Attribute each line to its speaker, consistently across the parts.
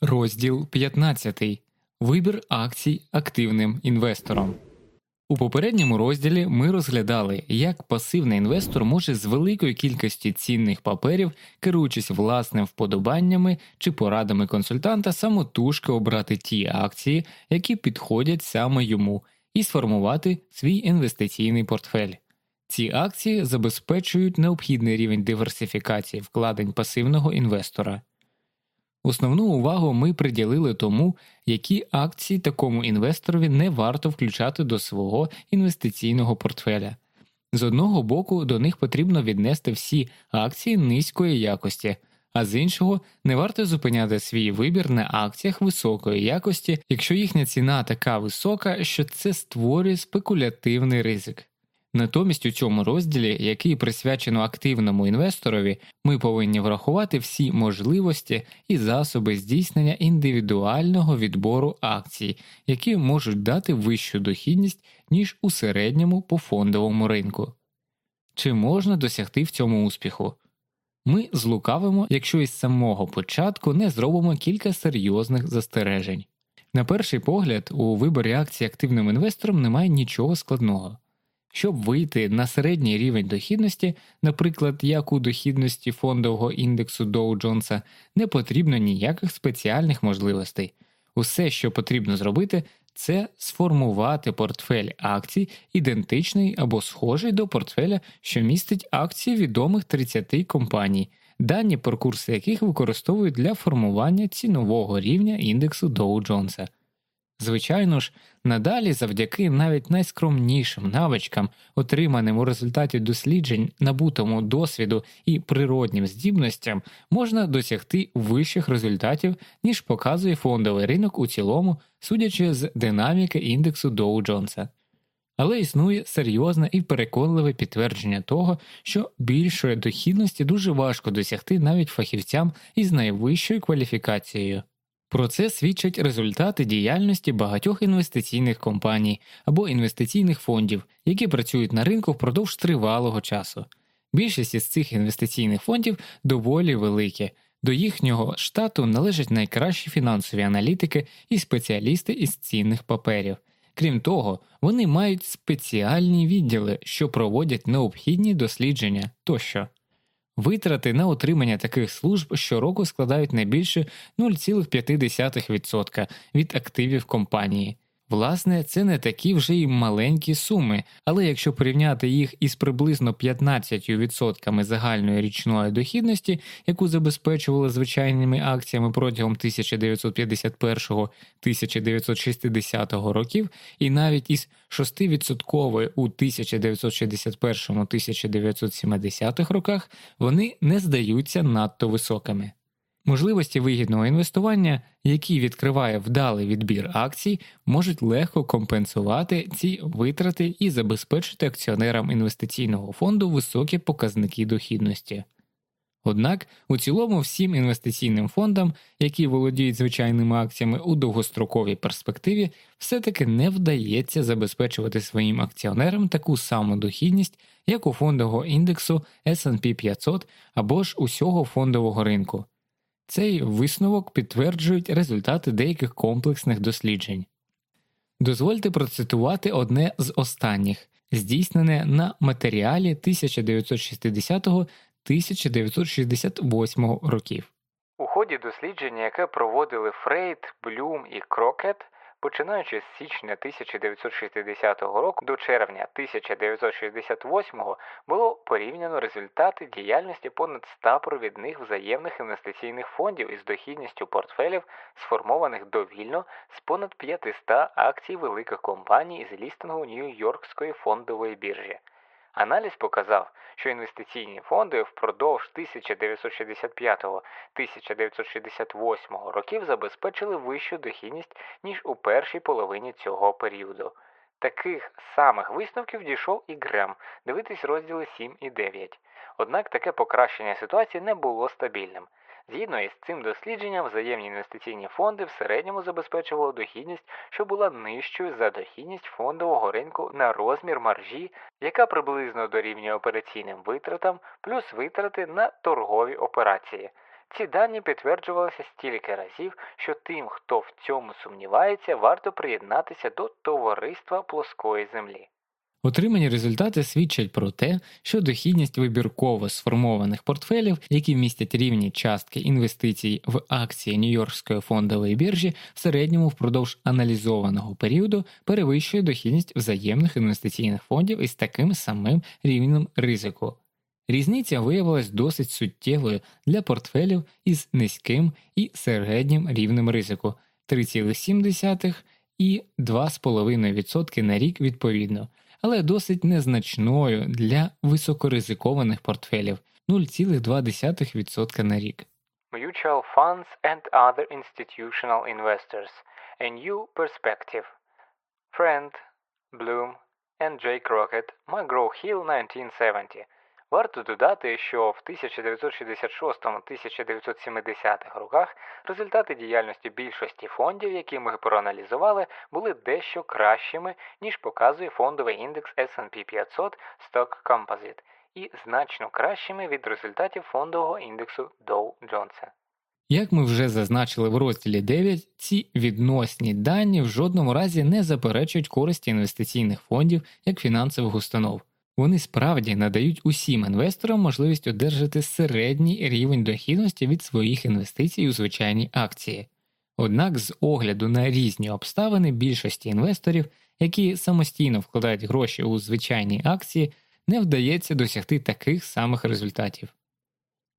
Speaker 1: Розділ 15. Вибір акцій активним інвестором. У попередньому розділі ми розглядали, як пасивний інвестор може з великої кількості цінних паперів, керуючись власним вподобаннями чи порадами консультанта, самотужки обрати ті акції, які підходять саме йому, і сформувати свій інвестиційний портфель. Ці акції забезпечують необхідний рівень диверсифікації вкладень пасивного інвестора. Основну увагу ми приділили тому, які акції такому інвесторові не варто включати до свого інвестиційного портфеля. З одного боку, до них потрібно віднести всі акції низької якості, а з іншого не варто зупиняти свій вибір на акціях високої якості, якщо їхня ціна така висока, що це створює спекулятивний ризик. Натомість у цьому розділі, який присвячено активному інвесторові, ми повинні врахувати всі можливості і засоби здійснення індивідуального відбору акцій, які можуть дати вищу дохідність, ніж у середньому по фондовому ринку. Чи можна досягти в цьому успіху? Ми злукавимо, якщо із самого початку не зробимо кілька серйозних застережень. На перший погляд, у виборі акцій активним інвестором немає нічого складного. Щоб вийти на середній рівень дохідності, наприклад, як у дохідності фондового індексу Доу Джонса, не потрібно ніяких спеціальних можливостей. Усе, що потрібно зробити, це сформувати портфель акцій, ідентичний або схожий до портфеля, що містить акції відомих 30 компаній, дані про курси яких використовують для формування цінового рівня індексу Доу Джонса. Звичайно ж, надалі, завдяки навіть найскромнішим навичкам, отриманим у результаті досліджень, набутому досвіду і природнім здібностям, можна досягти вищих результатів, ніж показує фондовий ринок у цілому, судячи з динаміки індексу Доу Джонса. Але існує серйозне і переконливе підтвердження того, що більшої дохідності дуже важко досягти навіть фахівцям із найвищою кваліфікацією. Про це свідчать результати діяльності багатьох інвестиційних компаній або інвестиційних фондів, які працюють на ринку впродовж тривалого часу. Більшість із цих інвестиційних фондів доволі великі, до їхнього штату належать найкращі фінансові аналітики і спеціалісти із цінних паперів. Крім того, вони мають спеціальні відділи, що проводять необхідні дослідження тощо. Витрати на отримання таких служб щороку складають не більше 0,5% від активів компанії. Власне, це не такі вже й маленькі суми, але якщо порівняти їх із приблизно 15% загальної річної дохідності, яку забезпечували звичайними акціями протягом 1951-1960 років, і навіть із 6% у 1961-1970 роках, вони не здаються надто високими. Можливості вигідного інвестування, які відкриває вдалий відбір акцій, можуть легко компенсувати ці витрати і забезпечити акціонерам інвестиційного фонду високі показники дохідності. Однак у цілому всім інвестиційним фондам, які володіють звичайними акціями у довгостроковій перспективі, все-таки не вдається забезпечувати своїм акціонерам таку саму дохідність, як у фондового індексу SP 500 або ж усього фондового ринку. Цей висновок підтверджують результати деяких комплексних досліджень. Дозвольте процитувати одне з останніх, здійснене на матеріалі 1960-1968 років. У ході дослідження, яке проводили Фрейд, Блюм і Крокет, Починаючи з січня 1960 року до червня 1968 було порівняно результати діяльності понад 100 провідних взаємних інвестиційних фондів із дохідністю портфелів, сформованих довільно з понад 500 акцій великих компаній із лістингу Нью-Йоркської фондової біржі. Аналіз показав, що інвестиційні фонди впродовж 1965-1968 років забезпечили вищу дохідність, ніж у першій половині цього періоду. Таких самих висновків дійшов і Грем, дивитись розділи 7 і 9. Однак таке покращення ситуації не було стабільним. Згідно із цим дослідженням, взаємні інвестиційні фонди в середньому забезпечували дохідність, що була нижчою за дохідність фондового ринку на розмір маржі, яка приблизно дорівнює операційним витратам, плюс витрати на торгові операції. Ці дані підтверджувалися стільки разів, що тим, хто в цьому сумнівається, варто приєднатися до товариства плоскої землі. Отримані результати свідчать про те, що дохідність вибірково сформованих портфелів, які містять рівні частки інвестицій в акції Нью-Йоркської фондової біржі, в середньому впродовж аналізованого періоду перевищує дохідність взаємних інвестиційних фондів із таким самим рівнем ризику. Різниця виявилась досить суттєвою для портфелів із низьким і середнім рівнем ризику 3,7 і 2,5% на рік відповідно але досить незначною для високоризикованих портфелів 0,2% на рік. Mutual Funds and Other Institutional Investors A New Perspective Friend, Bloom and Jake Rocket, McGraw-Hill 1970 Варто додати, що в 1966-1970 роках результати діяльності більшості фондів, які ми проаналізували, були дещо кращими, ніж показує фондовий індекс S&P 500 Stock Composite, і значно кращими від результатів фондового індексу Dow Jones. Як ми вже зазначили в розділі 9, ці відносні дані в жодному разі не заперечують користі інвестиційних фондів як фінансових установ. Вони справді надають усім інвесторам можливість одержати середній рівень дохідності від своїх інвестицій у звичайні акції. Однак, з огляду на різні обставини більшості інвесторів, які самостійно вкладають гроші у звичайні акції, не вдається досягти таких самих результатів.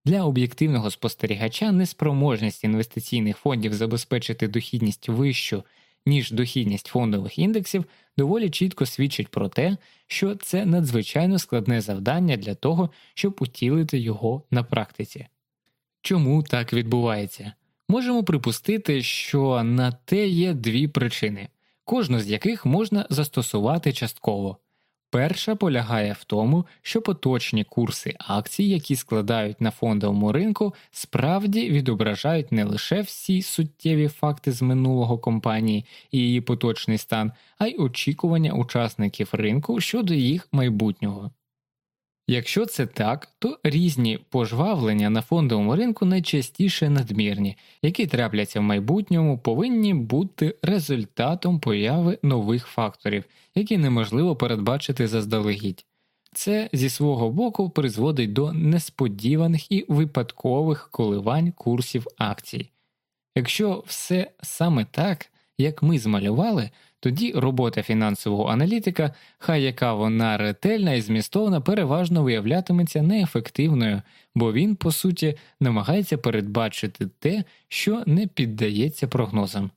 Speaker 1: Для об'єктивного спостерігача неспроможність інвестиційних фондів забезпечити дохідність вищу, ніж дохідність фондових індексів, доволі чітко свідчить про те, що це надзвичайно складне завдання для того, щоб утілити його на практиці. Чому так відбувається? Можемо припустити, що на те є дві причини, кожну з яких можна застосувати частково. Перша полягає в тому, що поточні курси акцій, які складають на фондовому ринку, справді відображають не лише всі суттєві факти з минулого компанії і її поточний стан, а й очікування учасників ринку щодо їх майбутнього. Якщо це так, то різні пожвавлення на фондовому ринку найчастіше надмірні, які трапляться в майбутньому, повинні бути результатом появи нових факторів, які неможливо передбачити заздалегідь. Це зі свого боку призводить до несподіваних і випадкових коливань курсів акцій. Якщо все саме так, як ми змалювали, тоді робота фінансового аналітика, хай яка вона ретельна і змістовна, переважно виявлятиметься неефективною, бо він, по суті, намагається передбачити те, що не піддається прогнозам.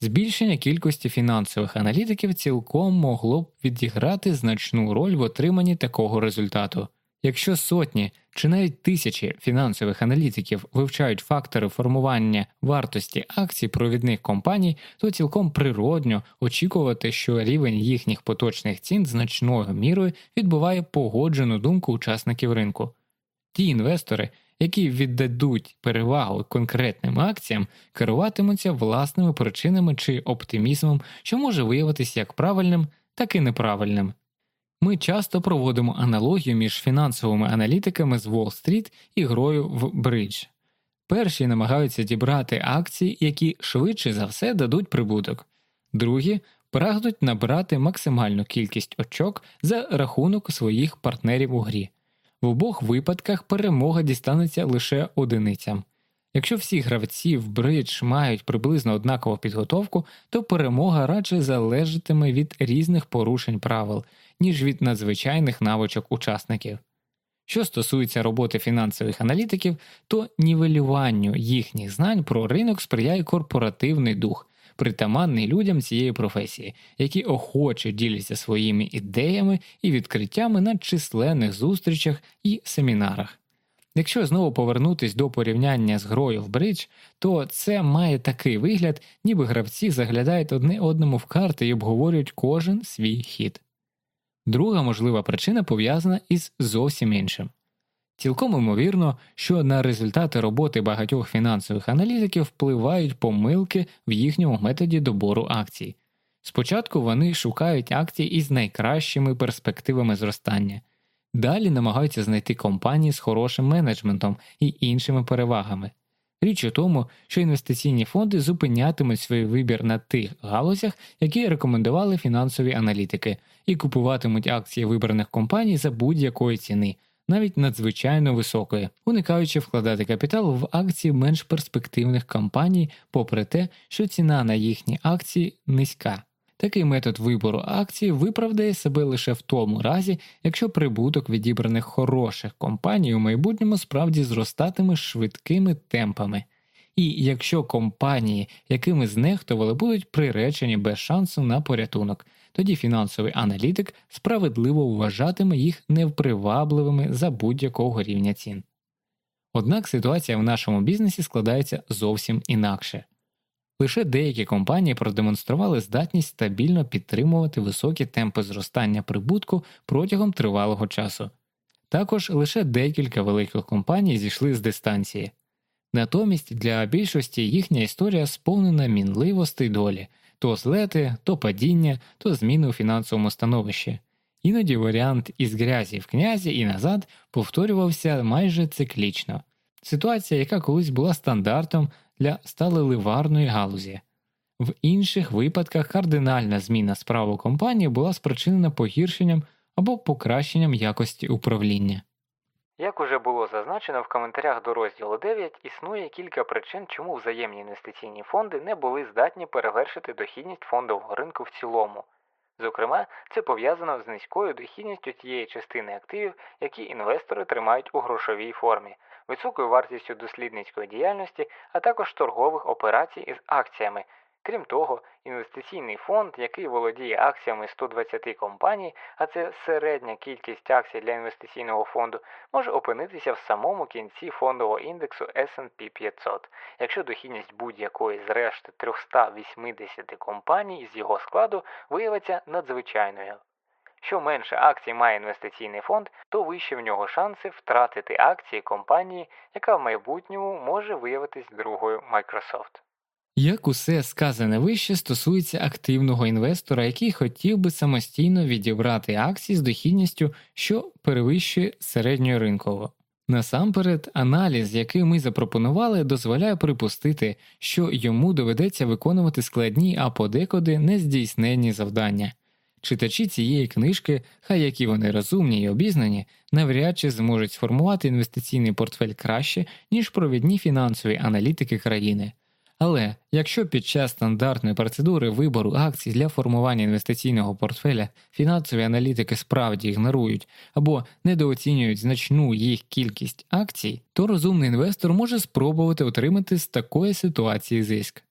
Speaker 1: Збільшення кількості фінансових аналітиків цілком могло б відіграти значну роль в отриманні такого результату. Якщо сотні чи навіть тисячі фінансових аналітиків вивчають фактори формування вартості акцій провідних компаній, то цілком природньо очікувати, що рівень їхніх поточних цін значною мірою відбуває погоджену думку учасників ринку. Ті інвестори, які віддадуть перевагу конкретним акціям, керуватимуться власними причинами чи оптимізмом, що може виявитися як правильним, так і неправильним. Ми часто проводимо аналогію між фінансовими аналітиками з Уолл-стріт і грою в бридж. Перші намагаються дібрати акції, які швидше за все дадуть прибуток, другі прагнуть набрати максимальну кількість очок за рахунок своїх партнерів у грі. В обох випадках перемога дістанеться лише одиницям. Якщо всі гравці в бридж мають приблизно однакову підготовку, то перемога радше залежатиме від різних порушень правил, ніж від надзвичайних навичок учасників. Що стосується роботи фінансових аналітиків, то нівелюванню їхніх знань про ринок сприяє корпоративний дух, притаманний людям цієї професії, які охоче діляться своїми ідеями і відкриттями на численних зустрічах і семінарах. Якщо знову повернутись до порівняння з грою в бридж, то це має такий вигляд, ніби гравці заглядають одне одному в карти і обговорюють кожен свій хід. Друга можлива причина пов'язана із зовсім іншим. Цілком імовірно, що на результати роботи багатьох фінансових аналітиків впливають помилки в їхньому методі добору акцій. Спочатку вони шукають акції із найкращими перспективами зростання. Далі намагаються знайти компанії з хорошим менеджментом і іншими перевагами. Річ у тому, що інвестиційні фонди зупинятимуть свій вибір на тих галузях, які рекомендували фінансові аналітики, і купуватимуть акції вибраних компаній за будь-якої ціни, навіть надзвичайно високої, уникаючи вкладати капітал в акції менш перспективних компаній, попри те, що ціна на їхні акції низька. Такий метод вибору акцій виправдає себе лише в тому разі, якщо прибуток відібраних хороших компаній у майбутньому справді зростатиме швидкими темпами. І якщо компанії, якими знехтували, будуть приречені без шансу на порятунок, тоді фінансовий аналітик справедливо вважатиме їх невпривабливими за будь-якого рівня цін. Однак ситуація в нашому бізнесі складається зовсім інакше. Лише деякі компанії продемонстрували здатність стабільно підтримувати високі темпи зростання прибутку протягом тривалого часу. Також лише декілька великих компаній зійшли з дистанції. Натомість для більшості їхня історія сповнена мінливостей долі то злети, то падіння, то зміни у фінансовому становищі. Іноді варіант із грязі в князі і назад повторювався майже циклічно. Ситуація, яка колись була стандартом для сталеливарної галузі. В інших випадках кардинальна зміна справу компанії була спричинена погіршенням або покращенням якості управління.
Speaker 2: Як уже було зазначено в коментарях до розділу 9, існує кілька причин, чому взаємні інвестиційні фонди не були здатні перевершити дохідність фондового ринку в цілому. Зокрема, це пов'язано з низькою дохідністю тієї частини активів, які інвестори тримають у грошовій формі, високою вартістю дослідницької діяльності, а також торгових операцій із акціями. Крім того, інвестиційний фонд, який володіє акціями 120 компаній, а це середня кількість акцій для інвестиційного фонду, може опинитися в самому кінці фондового індексу S&P 500, якщо дохідність будь-якої з решти 380 компаній з його складу виявиться надзвичайною. Що менше акцій має інвестиційний фонд, то вище в нього шанси втратити акції компанії, яка в майбутньому може виявитись другою Microsoft.
Speaker 1: Як усе сказане вище стосується активного інвестора, який хотів би самостійно відібрати акції з дохідністю, що перевищує середньоринково. Насамперед, аналіз, який ми запропонували, дозволяє припустити, що йому доведеться виконувати складні, а подекуди нездійсненні завдання. Читачі цієї книжки, хай які вони розумні і обізнані, навряд чи зможуть сформувати інвестиційний портфель краще, ніж провідні фінансові аналітики країни. Але якщо під час стандартної процедури вибору акцій для формування інвестиційного портфеля фінансові аналітики справді ігнорують або недооцінюють значну їх кількість акцій, то розумний інвестор може спробувати отримати з такої ситуації зиск.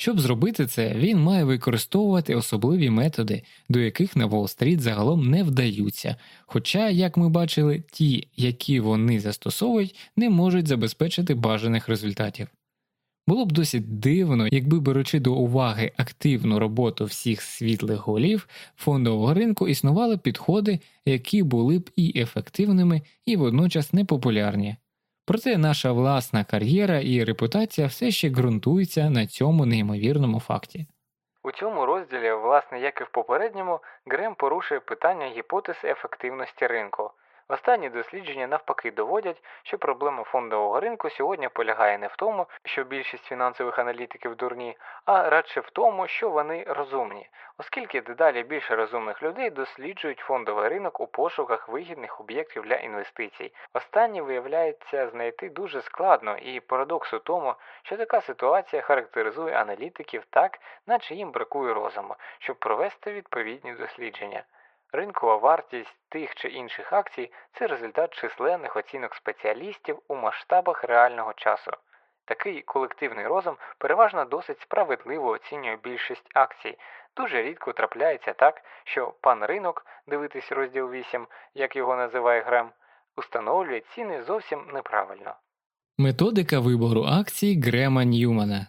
Speaker 1: Щоб зробити це, він має використовувати особливі методи, до яких на Уолл-стріт загалом не вдаються, хоча, як ми бачили, ті, які вони застосовують, не можуть забезпечити бажаних результатів. Було б досить дивно, якби беручи до уваги активну роботу всіх світлих голів фондового ринку існували підходи, які були б і ефективними, і водночас непопулярні. Проте наша власна кар'єра і репутація все ще ґрунтуються на цьому неймовірному факті.
Speaker 2: У цьому розділі, власне, як і в попередньому, Грем порушує питання гіпотез ефективності ринку. Останні дослідження навпаки доводять, що проблема фондового ринку сьогодні полягає не в тому, що більшість фінансових аналітиків дурні, а радше в тому, що вони розумні, оскільки дедалі більше розумних людей досліджують фондовий ринок у пошуках вигідних об'єктів для інвестицій. Останні виявляється знайти дуже складно, і парадокс у тому, що така ситуація характеризує аналітиків так, наче їм бракує розуму, щоб провести відповідні дослідження. Ринкова вартість тих чи інших акцій це результат численних оцінок спеціалістів у масштабах реального часу. Такий колективний розум переважно досить справедливо оцінює більшість акцій. Дуже рідко трапляється так, що пан ринок, дивитись розділ 8, як його називає Грем, установлює ціни зовсім неправильно.
Speaker 1: Методика вибору акцій Грема Ньюмана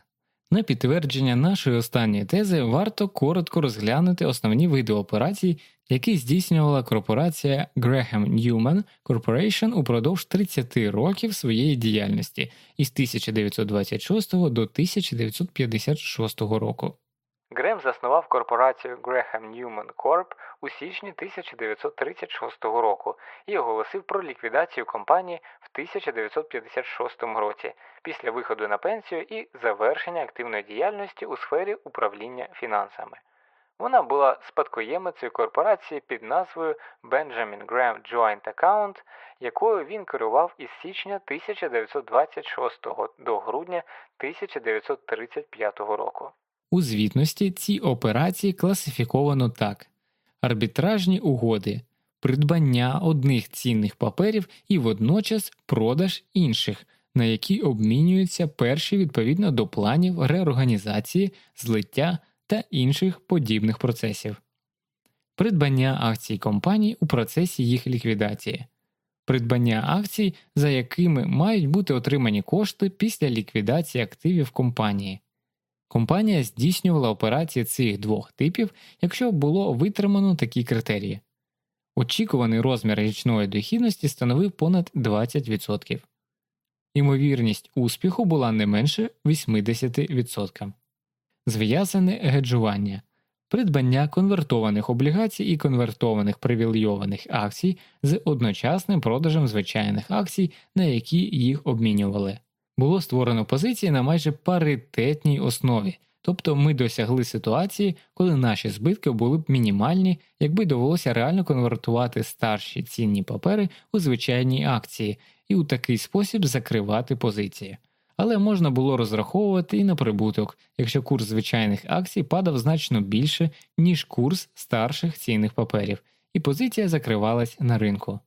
Speaker 1: на підтвердження нашої останньої тези варто коротко розглянути основні види операцій, які здійснювала корпорація Graham Newman Corporation упродовж 30 років своєї діяльності із 1926 до 1956 року.
Speaker 2: Грем заснував корпорацію Graham Newman Corp у січні 1936 року і оголосив про ліквідацію компанії в 1956 році після виходу на пенсію і завершення активної діяльності у сфері управління фінансами. Вона була спадкоємицею корпорації під назвою Benjamin Graham Joint Account, якою він керував із січня 1926 до грудня 1935 року.
Speaker 1: У звітності ці операції класифіковано так: арбітражні угоди, придбання одних цінних паперів і водночас продаж інших, на які обмінюються перші відповідно до планів реорганізації, злиття та інших подібних процесів, придбання акцій компаній у процесі їх ліквідації, придбання акцій, за якими мають бути отримані кошти після ліквідації активів компанії. Компанія здійснювала операції цих двох типів, якщо було витримано такі критерії. Очікуваний розмір річної дохідності становив понад 20%. Імовірність успіху була не менше 80%. Зв'язане геджування, придбання конвертованих облігацій і конвертованих привілейованих акцій з одночасним продажем звичайних акцій, на які їх обмінювали було створено позиції на майже паритетній основі, тобто ми досягли ситуації, коли наші збитки були б мінімальні, якби довелося реально конвертувати старші цінні папери у звичайні акції і у такий спосіб закривати позиції. Але можна було розраховувати і на прибуток, якщо курс звичайних акцій падав значно більше, ніж курс старших цінних паперів, і позиція закривалась на ринку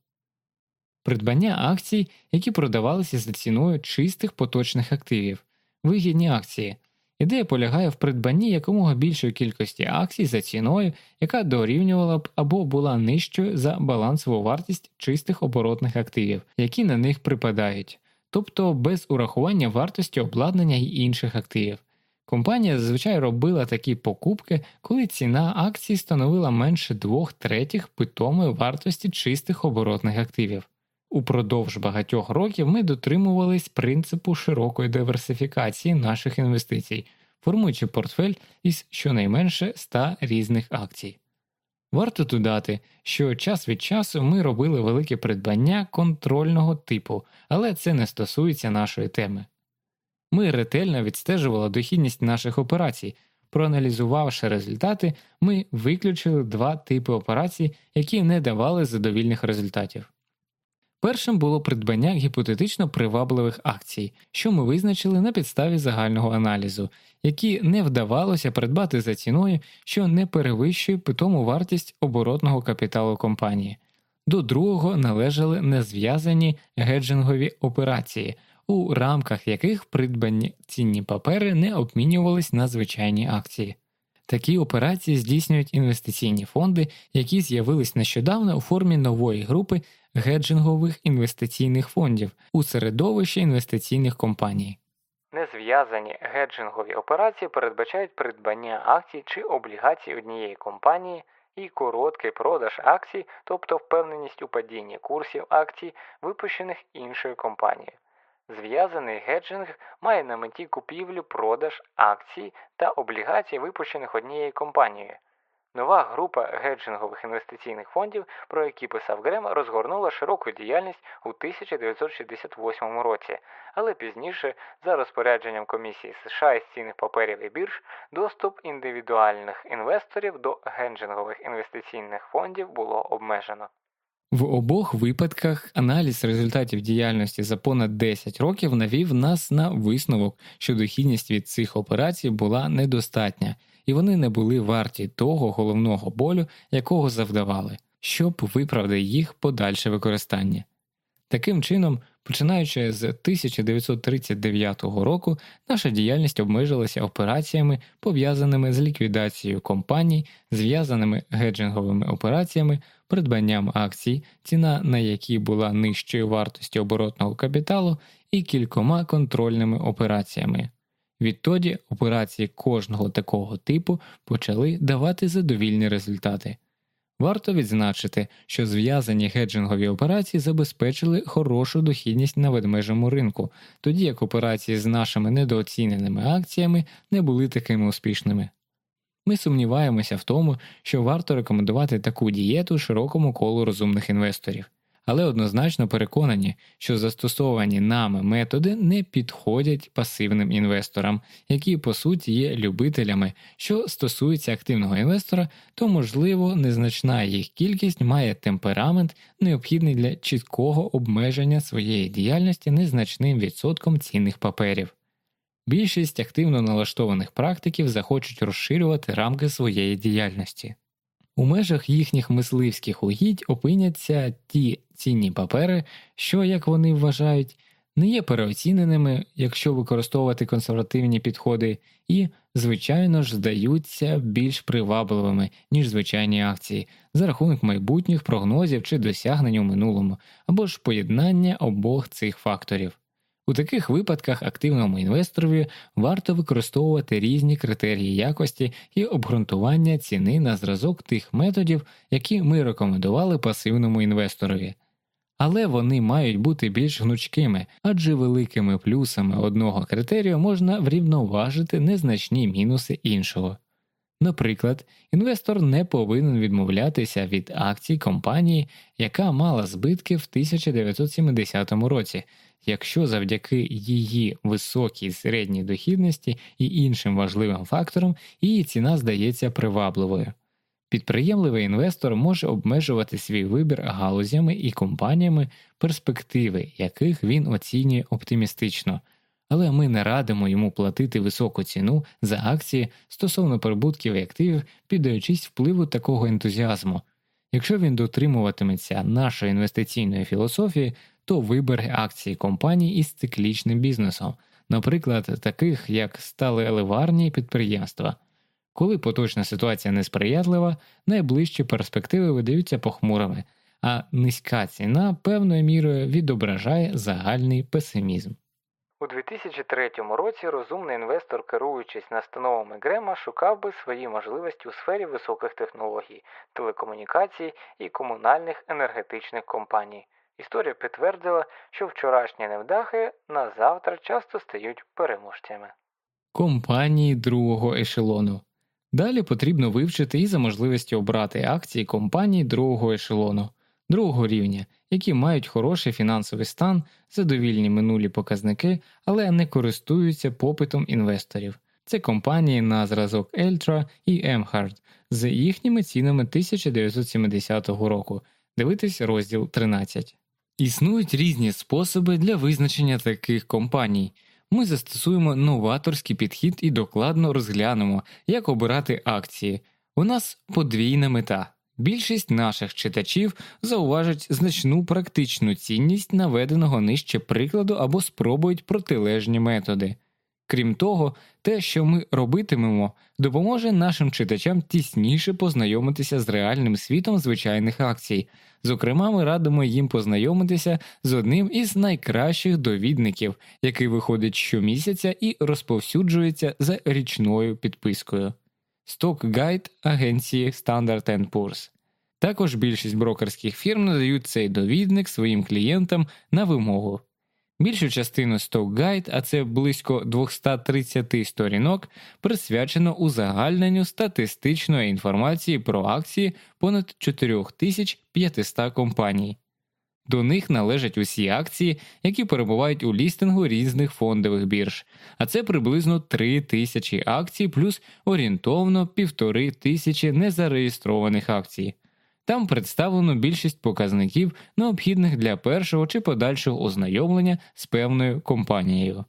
Speaker 1: придбання акцій, які продавалися за ціною чистих поточних активів, вигідні акції. Ідея полягає в придбанні якомога більшої кількості акцій за ціною, яка дорівнювала б або була нижчою за балансову вартість чистих оборотних активів, які на них припадають, тобто без урахування вартості обладнання й інших активів. Компанія зазвичай робила такі покупки, коли ціна акцій становила менше двох третіх питомої вартості чистих оборотних активів. Упродовж багатьох років ми дотримувались принципу широкої диверсифікації наших інвестицій, формуючи портфель із щонайменше 100 різних акцій. Варто додати, що час від часу ми робили велике придбання контрольного типу, але це не стосується нашої теми. Ми ретельно відстежували дохідність наших операцій. Проаналізувавши результати, ми виключили два типи операцій, які не давали задовільних результатів. Першим було придбання гіпотетично привабливих акцій, що ми визначили на підставі загального аналізу, які не вдавалося придбати за ціною, що не перевищує питому вартість оборотного капіталу компанії. До другого належали незв'язані геджингові операції, у рамках яких придбані цінні папери не обмінювались на звичайні акції. Такі операції здійснюють інвестиційні фонди, які з'явились нещодавно у формі нової групи геджингових інвестиційних фондів у середовищі інвестиційних компаній.
Speaker 2: Незв'язані геджингові операції передбачають придбання акцій чи облігацій однієї компанії і короткий продаж акцій, тобто впевненість у падінні курсів акцій, випущених іншою компанією. Зв'язаний геджинг має на меті купівлю продаж акцій та облігацій, випущених однією компанією. Нова група геджингових інвестиційних фондів, про які писав Грем, розгорнула широку діяльність у 1968 році, але пізніше, за розпорядженням комісії США із цінних паперів і бірж, доступ індивідуальних інвесторів до геджингових інвестиційних фондів було обмежено.
Speaker 1: В обох випадках аналіз результатів діяльності за понад 10 років навів нас на висновок, що дохідність від цих операцій була недостатня і вони не були варті того головного болю, якого завдавали, щоб виправдати їх подальше використання. Таким чином, починаючи з 1939 року, наша діяльність обмежилася операціями, пов'язаними з ліквідацією компаній, зв'язаними геджинговими операціями, придбанням акцій, ціна на які була нижчою вартості оборотного капіталу, і кількома контрольними операціями. Відтоді операції кожного такого типу почали давати задовільні результати. Варто відзначити, що зв'язані геджингові операції забезпечили хорошу дохідність на ведмежому ринку, тоді як операції з нашими недооціненими акціями не були такими успішними. Ми сумніваємося в тому, що варто рекомендувати таку дієту широкому колу розумних інвесторів але однозначно переконані, що застосовані нами методи не підходять пасивним інвесторам, які по суті є любителями. Що стосується активного інвестора, то можливо незначна їх кількість має темперамент, необхідний для чіткого обмеження своєї діяльності незначним відсотком цінних паперів. Більшість активно налаштованих практиків захочуть розширювати рамки своєї діяльності. У межах їхніх мисливських угідь опиняться ті цінні папери, що, як вони вважають, не є переоціненими, якщо використовувати консервативні підходи, і, звичайно ж, здаються більш привабливими, ніж звичайні акції, за рахунок майбутніх прогнозів чи досягнень у минулому, або ж поєднання обох цих факторів. У таких випадках активному інвесторові варто використовувати різні критерії якості і обґрунтування ціни на зразок тих методів, які ми рекомендували пасивному інвесторові. Але вони мають бути більш гнучкими, адже великими плюсами одного критерію можна врівноважити незначні мінуси іншого. Наприклад, інвестор не повинен відмовлятися від акцій компанії, яка мала збитки в 1970 році, якщо завдяки її високій середній дохідності і іншим важливим факторам її ціна здається привабливою. Підприємливий інвестор може обмежувати свій вибір галузями і компаніями, перспективи яких він оцінює оптимістично, але ми не радимо йому платити високу ціну за акції стосовно прибутків і активів, піддаючись впливу такого ентузіазму. Якщо він дотримуватиметься нашої інвестиційної філософії, то вибере акції компаній із циклічним бізнесом, наприклад, таких як сталеливарні підприємства. Коли поточна ситуація несприятлива, найближчі перспективи видаються похмурими, а низька ціна певною мірою відображає загальний песимізм.
Speaker 2: У 2003 році розумний інвестор, керуючись настановами Грема, шукав би свої можливості у сфері високих технологій, телекомунікацій і комунальних енергетичних компаній. Історія підтвердила, що вчорашні невдахи на завтра часто стають переможцями.
Speaker 1: Компанії другого ешелону. Далі потрібно вивчити і за можливості обрати акції компаній другого ешелону, другого рівня, які мають хороший фінансовий стан, задовільні минулі показники, але не користуються попитом інвесторів. Це компанії на зразок Eltra і Emhard з їхніми цінами 1970 року. Дивитись розділ 13. Існують різні способи для визначення таких компаній. Ми застосуємо новаторський підхід і докладно розглянемо, як обирати акції. У нас подвійна мета. Більшість наших читачів зауважать значну практичну цінність наведеного нижче прикладу або спробують протилежні методи. Крім того, те, що ми робитимемо, допоможе нашим читачам тісніше познайомитися з реальним світом звичайних акцій. Зокрема, ми радимо їм познайомитися з одним із найкращих довідників, який виходить щомісяця і розповсюджується за річною підпискою. Stock Guide агенції Standard Poor's. Також більшість брокерських фірм надають цей довідник своїм клієнтам на вимогу. Більшу частину Stock Guide, а це близько 230 сторінок, присвячено узагальненню статистичної інформації про акції понад 4500 компаній. До них належать усі акції, які перебувають у лістингу різних фондових бірж, а це приблизно 3 тисячі акцій плюс орієнтовно півтори тисячі незареєстрованих акцій. Там представлено більшість показників, необхідних для першого чи подальшого ознайомлення з певною компанією.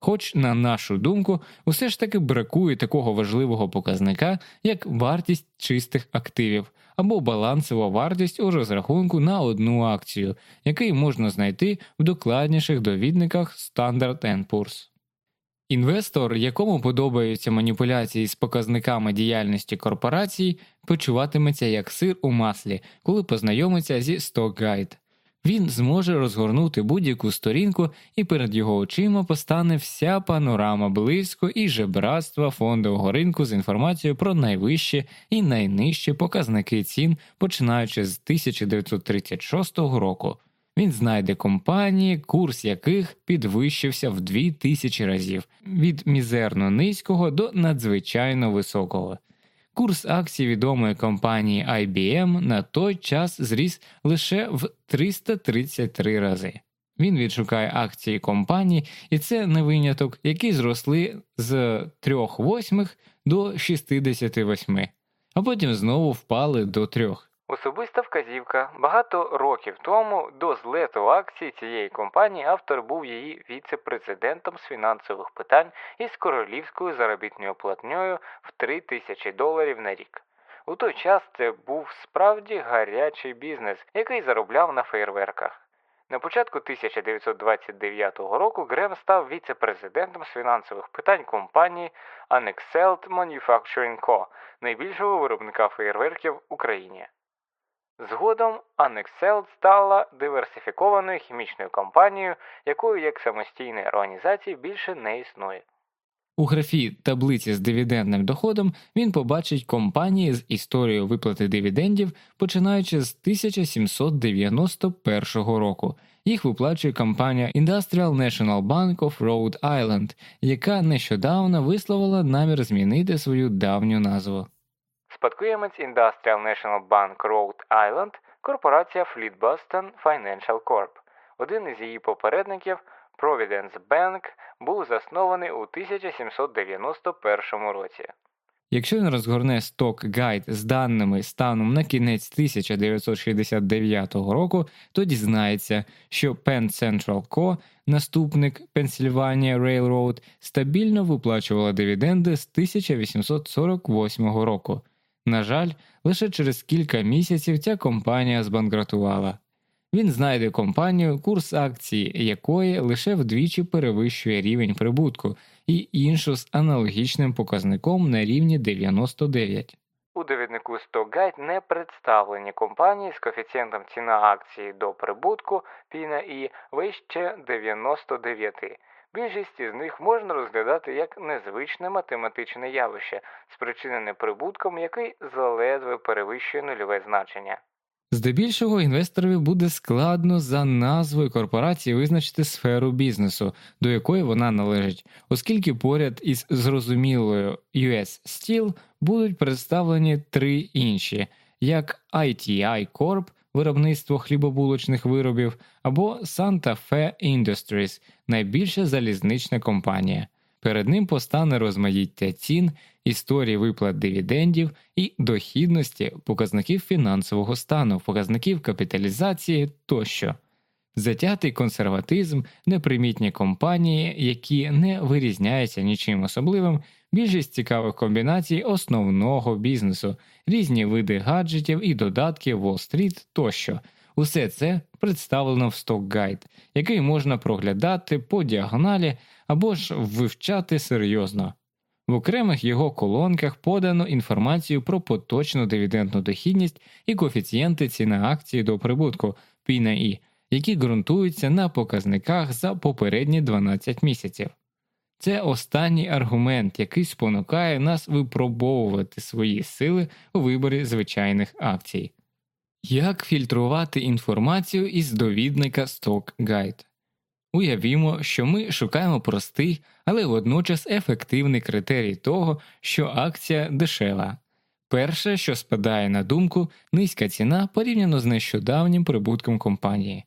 Speaker 1: Хоч, на нашу думку, усе ж таки бракує такого важливого показника, як вартість чистих активів або балансова вартість у розрахунку на одну акцію, який можна знайти в докладніших довідниках Standard Poor's. Інвестор, якому подобаються маніпуляції з показниками діяльності корпорацій, почуватиметься як сир у маслі, коли познайомиться зі Stock Guide. Він зможе розгорнути будь-яку сторінку, і перед його очима постане вся панорама близько і жебратства фондового ринку з інформацією про найвищі і найнижчі показники цін, починаючи з 1936 року. Він знайде компанії, курс яких підвищився в 2000 разів від мізерно низького до надзвичайно високого. Курс акцій відомої компанії IBM на той час зріс лише в 333 рази. Він відшукає акції компанії, і це не виняток, які зросли з 3 восьмих до 68, а потім знову впали до 3.
Speaker 2: Особиста вказівка. Багато років тому до злету акцій цієї компанії автор був її віце-президентом з фінансових питань із королівською заробітною платньою в 3 тисячі доларів на рік. У той час це був справді гарячий бізнес, який заробляв на фейерверках. На початку 1929 року Грем став віце-президентом з фінансових питань компанії Unexcelled Manufacturing Co., найбільшого виробника феєрверків в Україні. Згодом Unexcelled стала диверсифікованою хімічною компанією, якою як самостійної організації більше не існує.
Speaker 1: У графі таблиці з дивідендним доходом він побачить компанії з історією виплати дивідендів, починаючи з 1791 року. Їх виплачує компанія Industrial National Bank of Rhode Island, яка нещодавно висловила намір змінити свою давню назву.
Speaker 2: Спадкоємець Industrial National Bank Rhode Island – корпорація Fleet Boston Financial Corp. Один із її попередників Providence Bank був заснований у 1791 році.
Speaker 1: Якщо він розгорне сток гайд з даними станом на кінець 1969 року, то дізнається, що Penn Central Co., наступник Pennsylvania Railroad, стабільно виплачувала дивіденди з 1848 року. На жаль, лише через кілька місяців ця компанія збанкрутувала. Він знайде компанію, курс акції якої лише вдвічі перевищує рівень прибутку, і іншу з аналогічним показником на рівні 99.
Speaker 2: У довіднику Stock не представлені компанії з коефіцієнтом ціна акції до прибутку P на І вище 99. Більшість із них можна розглядати як незвичне математичне явище, спричинене прибутком, який заледве перевищує нульове значення.
Speaker 1: Здебільшого інвесторові буде складно за назвою корпорації визначити сферу бізнесу, до якої вона належить, оскільки поряд із зрозумілою US Steel будуть представлені три інші, як ITI Corp, виробництво хлібобулочних виробів, або Santa Fe Industries, найбільша залізнична компанія. Перед ним постане розмаїття цін, історії виплат дивідендів і дохідності показників фінансового стану, показників капіталізації тощо. Затятий консерватизм, непримітні компанії, які не вирізняються нічим особливим, більшість цікавих комбінацій основного бізнесу, різні види гаджетів і додатків Уолл-стріт тощо. Усе це представлено в Stock Guide, який можна проглядати по діагоналі або ж вивчати серйозно. В окремих його колонках подано інформацію про поточну дивідендну дохідність і коефіцієнти ціни акції до прибутку P на які ґрунтуються на показниках за попередні 12 місяців. Це останній аргумент, який спонукає нас випробовувати свої сили у виборі звичайних акцій. Як фільтрувати інформацію із довідника Stock Guide? Уявімо, що ми шукаємо простий, але водночас ефективний критерій того, що акція дешева. Перше, що спадає на думку, низька ціна порівняно з нещодавнім прибутком компанії.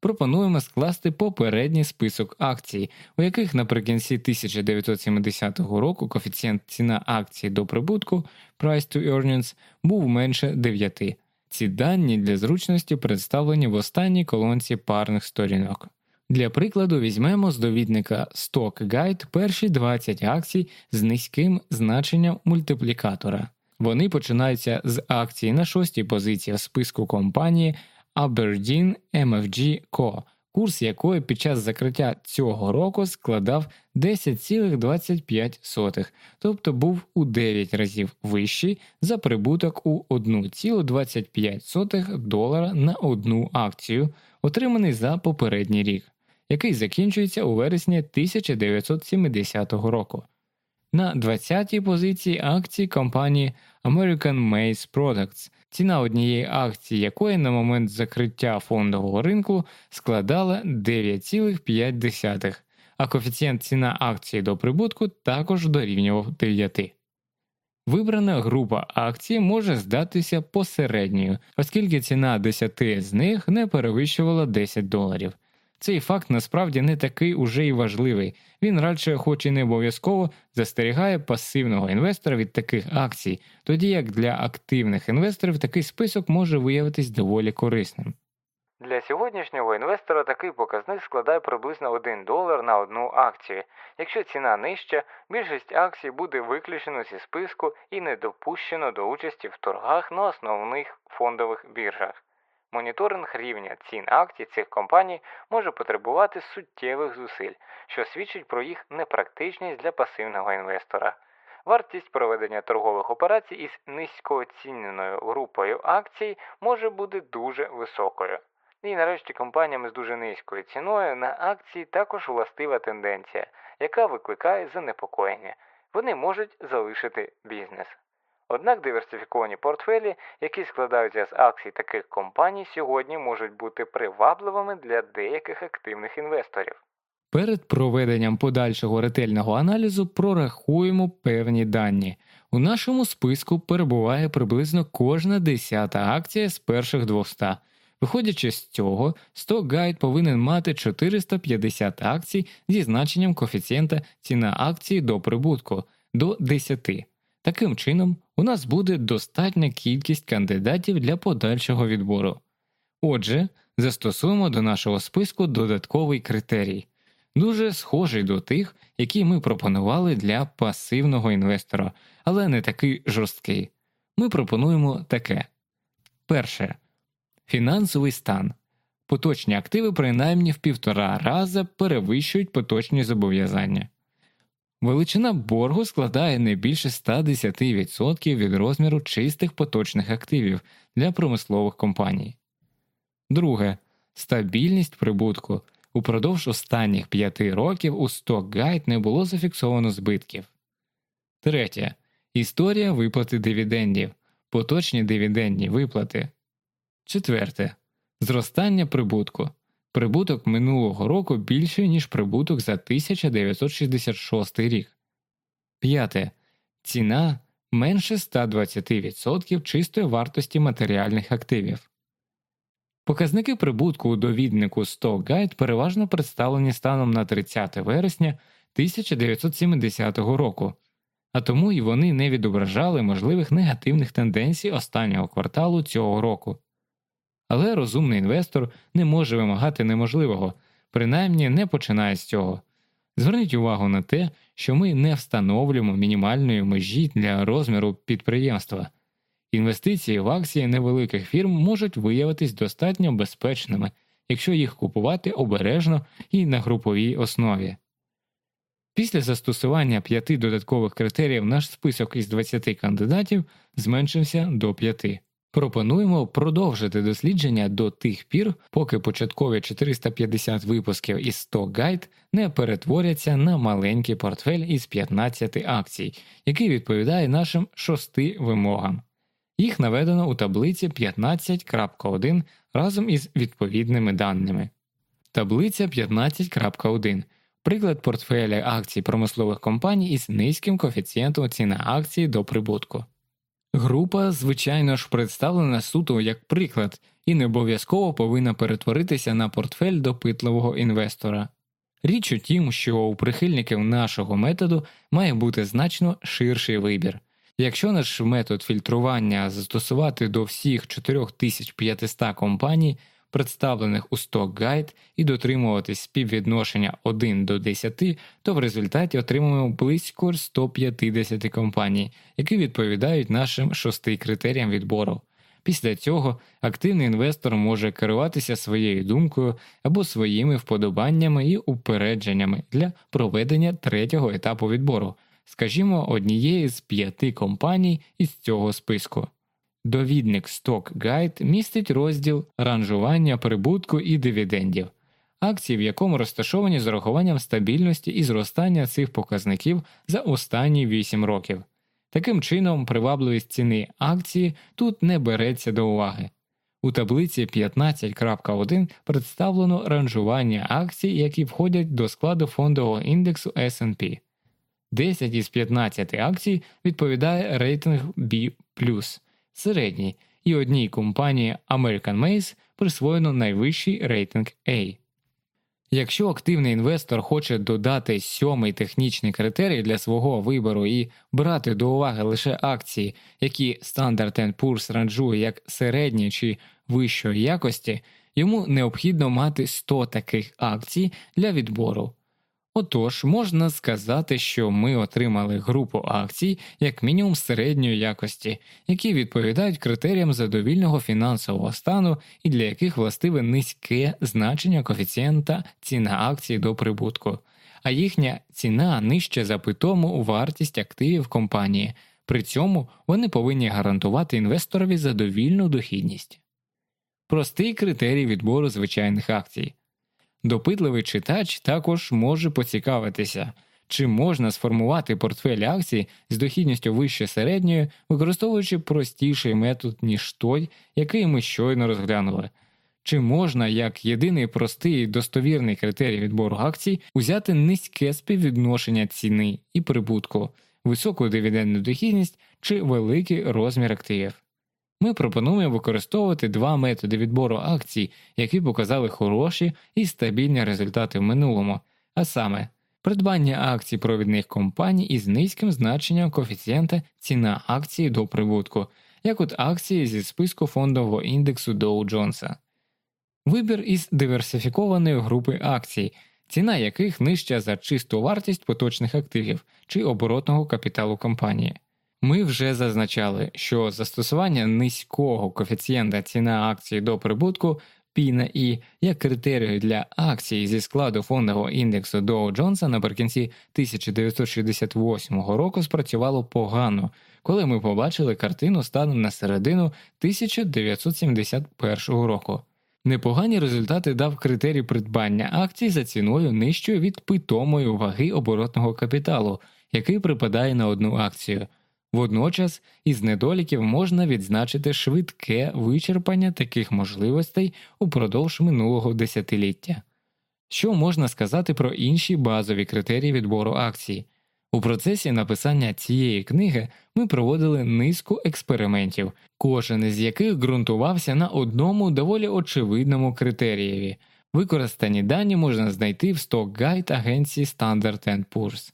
Speaker 1: Пропонуємо скласти попередній список акцій, у яких наприкінці 1970 року коефіцієнт ціна акції до прибутку Price to Earnings був менше 9. Ці дані для зручності представлені в останній колонці парних сторінок. Для прикладу візьмемо з довідника Stock Guide перші 20 акцій з низьким значенням мультиплікатора. Вони починаються з акції на шостій позиції в списку компанії Aberdeen MFG Co., курс якої під час закриття цього року складав 10,25, тобто був у 9 разів вищий за прибуток у 1,25 долара на одну акцію, отриманий за попередній рік який закінчується у вересні 1970 року. На 20-й позиції акції компанії American Maze Products, ціна однієї акції якої на момент закриття фондового ринку складала 9,5, а коефіцієнт ціна акції до прибутку також дорівнював 9. Вибрана група акцій може здатися посередньою, оскільки ціна 10 з них не перевищувала 10 доларів. Цей факт насправді не такий уже й важливий, він радше, хоч і не обов'язково, застерігає пасивного інвестора від таких акцій, тоді як для активних інвесторів такий список може виявитись доволі корисним.
Speaker 2: Для сьогоднішнього інвестора такий показник складає приблизно 1 долар на одну акцію. Якщо ціна нижча, більшість акцій буде виключено зі списку і не допущено до участі в торгах на основних фондових біржах. Моніторинг рівня цін акцій цих компаній може потребувати суттєвих зусиль, що свідчить про їх непрактичність для пасивного інвестора. Вартість проведення торгових операцій із низькооціненою групою акцій може бути дуже високою. І нарешті компаніям з дуже низькою ціною на акції також властива тенденція, яка викликає занепокоєння. Вони можуть залишити бізнес. Однак диверсифіковані портфелі, які складаються з акцій таких компаній, сьогодні можуть бути привабливими для деяких активних інвесторів.
Speaker 1: Перед проведенням подальшого ретельного аналізу прорахуємо певні дані. У нашому списку перебуває приблизно кожна десята акція з перших 200. Виходячи з цього, сток гайд повинен мати 450 акцій зі значенням коефіцієнта ціна акції до прибутку до 10. Таким чином, у нас буде достатня кількість кандидатів для подальшого відбору. Отже, застосуємо до нашого списку додатковий критерій, дуже схожий до тих, які ми пропонували для пасивного інвестора, але не такий жорсткий. Ми пропонуємо таке: перше фінансовий стан. Поточні активи принаймні в півтора рази перевищують поточні зобов'язання. Величина боргу складає не більше 110% від розміру чистих поточних активів для промислових компаній. Друге стабільність прибутку. Упродовж останніх 5 років у Stock Guide не було зафіксовано збитків. Третє. Історія виплати дивідендів. Поточні дивідендні виплати. Четверте. Зростання прибутку. Прибуток минулого року більший, ніж прибуток за 1966 рік. П'яте. Ціна менше 120% чистої вартості матеріальних активів. Показники прибутку у довіднику Stock Guide переважно представлені станом на 30 вересня 1970 року, а тому і вони не відображали можливих негативних тенденцій останнього кварталу цього року. Але розумний інвестор не може вимагати неможливого, принаймні не починає з цього. Зверніть увагу на те, що ми не встановлюємо мінімальної межі для розміру підприємства. Інвестиції в акції невеликих фірм можуть виявитись достатньо безпечними, якщо їх купувати обережно і на груповій основі. Після застосування п'яти додаткових критеріїв наш список із 20 кандидатів зменшився до п'яти. Пропонуємо продовжити дослідження до тих пір, поки початкові 450 випусків із 100 Guide не перетворяться на маленький портфель із 15 акцій, який відповідає нашим шости вимогам. Їх наведено у таблиці 15.1 разом із відповідними даними. Таблиця 15.1 приклад портфеля акцій промислових компаній із низьким коефіцієнтом ціна акції до прибутку. Група, звичайно ж, представлена суто як приклад і не обов'язково повинна перетворитися на портфель допитливого інвестора. Річ у тім, що у прихильників нашого методу має бути значно ширший вибір. Якщо наш метод фільтрування застосувати до всіх 4500 компаній, представлених у Stock Guide, і дотримуватись співвідношення 1 до 10, то в результаті отримуємо близько 150 компаній, які відповідають нашим шости критеріям відбору. Після цього активний інвестор може керуватися своєю думкою або своїми вподобаннями і упередженнями для проведення третього етапу відбору, скажімо, однієї з п'яти компаній із цього списку. Довідник Stock Guide містить розділ ранжування прибутку і дивідендів, акції, в якому розташовані з урахуванням стабільності і зростання цих показників за останні 8 років. Таким чином, привабливість ціни акції тут не береться до уваги. У таблиці 15.1 представлено ранжування акцій, які входять до складу фондового індексу SP. 10 із 15 акцій відповідає рейтинг B+, середній, і одній компанії American Maze присвоєно найвищий рейтинг A. Якщо активний інвестор хоче додати сьомий технічний критерій для свого вибору і брати до уваги лише акції, які Standard Poor's ранжує як середні чи вищої якості, йому необхідно мати 100 таких акцій для відбору. Отож, можна сказати, що ми отримали групу акцій як мінімум середньої якості, які відповідають критеріям задовільного фінансового стану і для яких властиве низьке значення коефіцієнта ціна акції до прибутку, а їхня ціна нижче за питому вартість активів компанії, при цьому вони повинні гарантувати інвесторові задовільну дохідність. Простий критерій відбору звичайних акцій. Допитливий читач також може поцікавитися, чи можна сформувати портфель акцій з дохідністю вище середньої, використовуючи простіший метод, ніж той, який ми щойно розглянули. Чи можна, як єдиний простий і достовірний критерій відбору акцій, узяти низьке співвідношення ціни і прибутку, високу дивідендну дохідність чи великий розмір активів? Ми пропонуємо використовувати два методи відбору акцій, які показали хороші і стабільні результати в минулому, а саме придбання акцій провідних компаній із низьким значенням коефіцієнта ціна акції до прибутку, як от акції зі списку фондового індексу Dow Jones. вибір із диверсифікованої групи акцій, ціна яких нижча за чисту вартість поточних активів чи оборотного капіталу компанії. Ми вже зазначали, що застосування низького коефіцієнта ціна акції до прибутку Піна і як критерію для акцій зі складу фондового індексу Dow Jones наприкінці 1968 року спрацювало погано, коли ми побачили картину станом на середину 1971 року. Непогані результати дав критерій придбання акцій за ціною нижчою від питомої ваги оборотного капіталу, який припадає на одну акцію. Водночас із недоліків можна відзначити швидке вичерпання таких можливостей упродовж минулого десятиліття. Що можна сказати про інші базові критерії відбору акцій? У процесі написання цієї книги ми проводили низку експериментів, кожен із яких ґрунтувався на одному доволі очевидному критерієві. Використані дані можна знайти в сток гайд агенції Standard Poor's.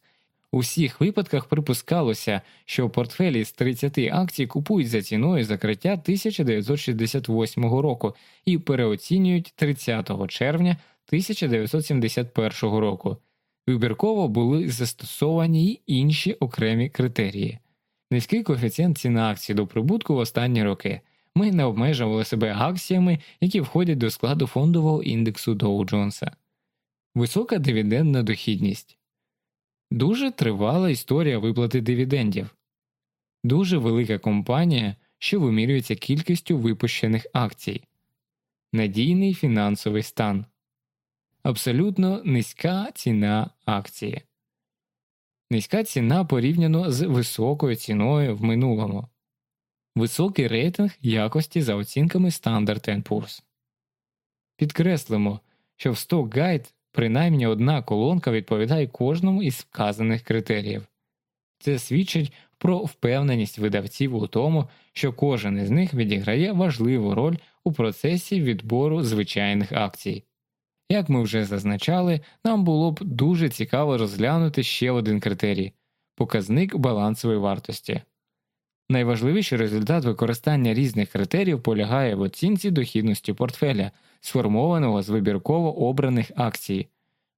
Speaker 1: У всіх випадках припускалося, що портфелі з 30 акцій купують за ціною закриття 1968 року і переоцінюють 30 червня 1971 року. Вибірково були застосовані й інші окремі критерії. Низький коефіцієнт ціна акцій до прибутку в останні роки. Ми не обмежували себе акціями, які входять до складу фондового індексу Доу Джонса. Висока дивідендна дохідність. Дуже тривала історія виплати дивідендів, дуже велика компанія, що вимірюється кількістю випущених акцій, надійний фінансовий стан, абсолютно низька ціна акції, низька ціна порівняно з високою ціною в минулому, високий рейтинг якості за оцінками Standard Poor's. Підкреслимо, що в Stock Guide Принаймні одна колонка відповідає кожному із вказаних критеріїв. Це свідчить про впевненість видавців у тому, що кожен із них відіграє важливу роль у процесі відбору звичайних акцій. Як ми вже зазначали, нам було б дуже цікаво розглянути ще один критерій показник балансової вартості. Найважливіший результат використання різних критеріїв полягає в оцінці дохідності портфеля, сформованого з вибірково обраних акцій.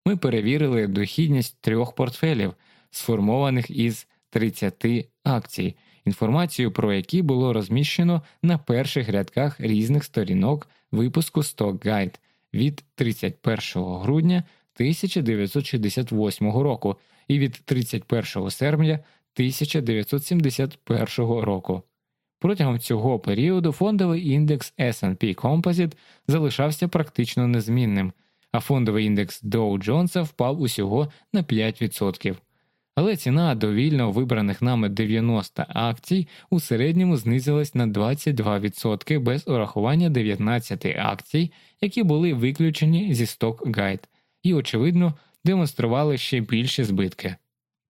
Speaker 1: Ми перевірили дохідність трьох портфелів, сформованих із 30 акцій, інформацію про які було розміщено на перших рядках різних сторінок випуску Stock Guide від 31 грудня 1968 року і від 31 серпня 1971 року. Протягом цього періоду фондовий індекс SP Composite залишався практично незмінним, а фондовий індекс Dow Jones впав усього на 5%. Але ціна довільно вибраних нами 90 акцій у середньому знизилась на 22% без урахування 19 акцій, які були виключені зі Stock Guide, і, очевидно, демонстрували ще більші збитки.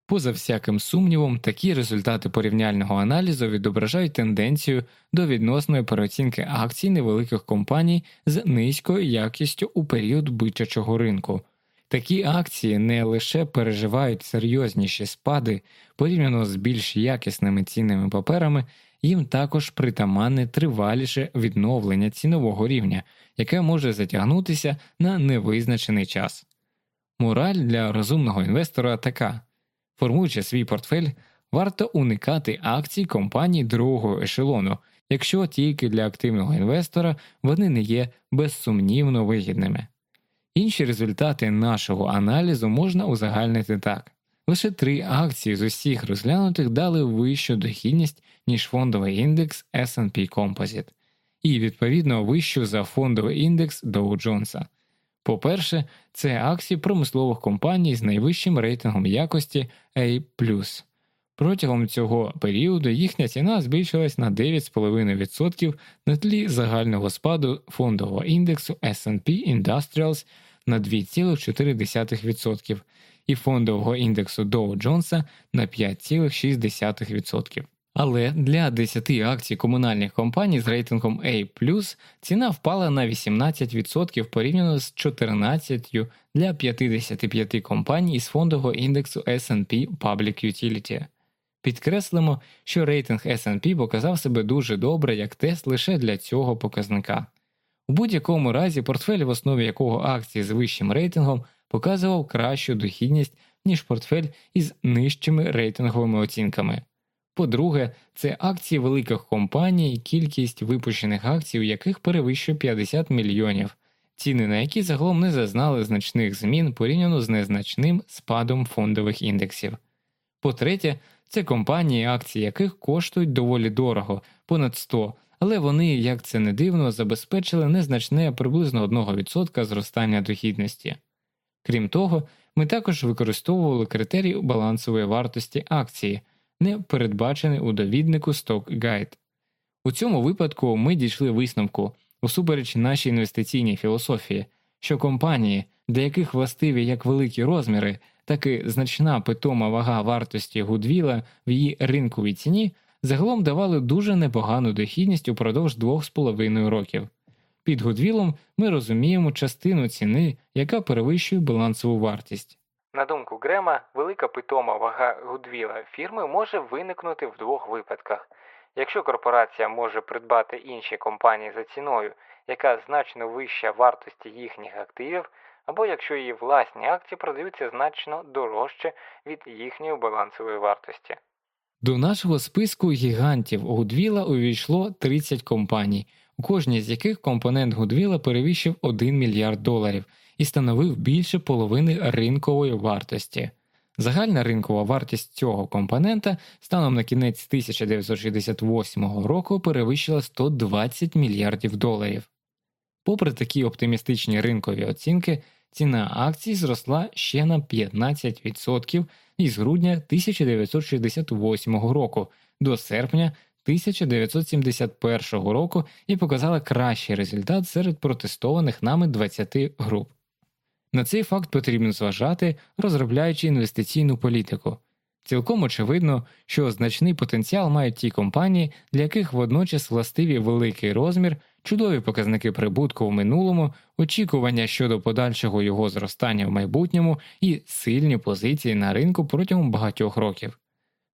Speaker 1: Поза всяким сумнівом, такі результати порівняльного аналізу відображають тенденцію до відносної переоцінки акцій невеликих компаній з низькою якістю у період бичачого ринку. Такі акції не лише переживають серйозніші спади порівняно з більш якісними цінними паперами, їм також притаманне триваліше відновлення цінового рівня, яке може затягнутися на невизначений час. Мораль для розумного інвестора така формуючи свій портфель, варто уникати акцій компаній другого ешелону, якщо тільки для активного інвестора вони не є безсумнівно вигідними. Інші результати нашого аналізу можна узагальнити так. Лише три акції з усіх розглянутих дали вищу дохідність, ніж фондовий індекс SP Composite, і відповідно вищу за фондовий індекс Dow Jones. По-перше, це акції промислових компаній з найвищим рейтингом якості A. Протягом цього періоду їхня ціна збільшилась на 9,5% на тлі загального спаду фондового індексу SP Industrials на 2,4% і фондового індексу Dow Jones на 5,6%. Але для 10 акцій комунальних компаній з рейтингом A ціна впала на 18% порівняно з 14 для 55 компаній із фондового індексу SP Public Utility. Підкреслимо, що рейтинг SP показав себе дуже добре як тест лише для цього показника. У будь-якому разі портфель, в основі якого акції з вищим рейтингом показував кращу дохідність, ніж портфель із нижчими рейтинговими оцінками. По-друге, це акції великих компаній, кількість випущених акцій, у яких перевищує 50 мільйонів, ціни на які загалом не зазнали значних змін порівняно з незначним спадом фондових індексів. По-третє, це компанії, акції яких коштують доволі дорого, понад 100, але вони, як це не дивно, забезпечили незначне приблизно 1% зростання дохідності. Крім того, ми також використовували критерій балансової вартості акції не передбачений у довіднику Stock Guide. У цьому випадку ми дійшли висновку, усупереч нашій інвестиційній філософії, що компанії, для яких властиві як великі розміри, так і значна питома вага вартості Гудвіла в її ринковій ціні, загалом давали дуже непогану дохідність упродовж 2,5 років. Під Гудвілом ми розуміємо частину ціни, яка перевищує балансову вартість.
Speaker 2: На думку Грема, велика питома вага Гудвіла фірми може виникнути в двох випадках. Якщо корпорація може придбати інші компанії за ціною, яка значно вища вартості їхніх активів, або якщо її власні акції продаються значно дорожче від їхньої балансової вартості.
Speaker 1: До нашого списку гігантів Гудвіла увійшло 30 компаній, у кожній з яких компонент Гудвіла перевищив 1 мільярд доларів і становив більше половини ринкової вартості. Загальна ринкова вартість цього компонента станом на кінець 1968 року перевищила 120 мільярдів доларів. Попри такі оптимістичні ринкові оцінки, ціна акцій зросла ще на 15% із грудня 1968 року до серпня 1971 року і показала кращий результат серед протестованих нами 20 груп. На цей факт потрібно зважати, розробляючи інвестиційну політику. Цілком очевидно, що значний потенціал мають ті компанії, для яких водночас властиві великий розмір, чудові показники прибутку в минулому, очікування щодо подальшого його зростання в майбутньому і сильні позиції на ринку протягом багатьох років.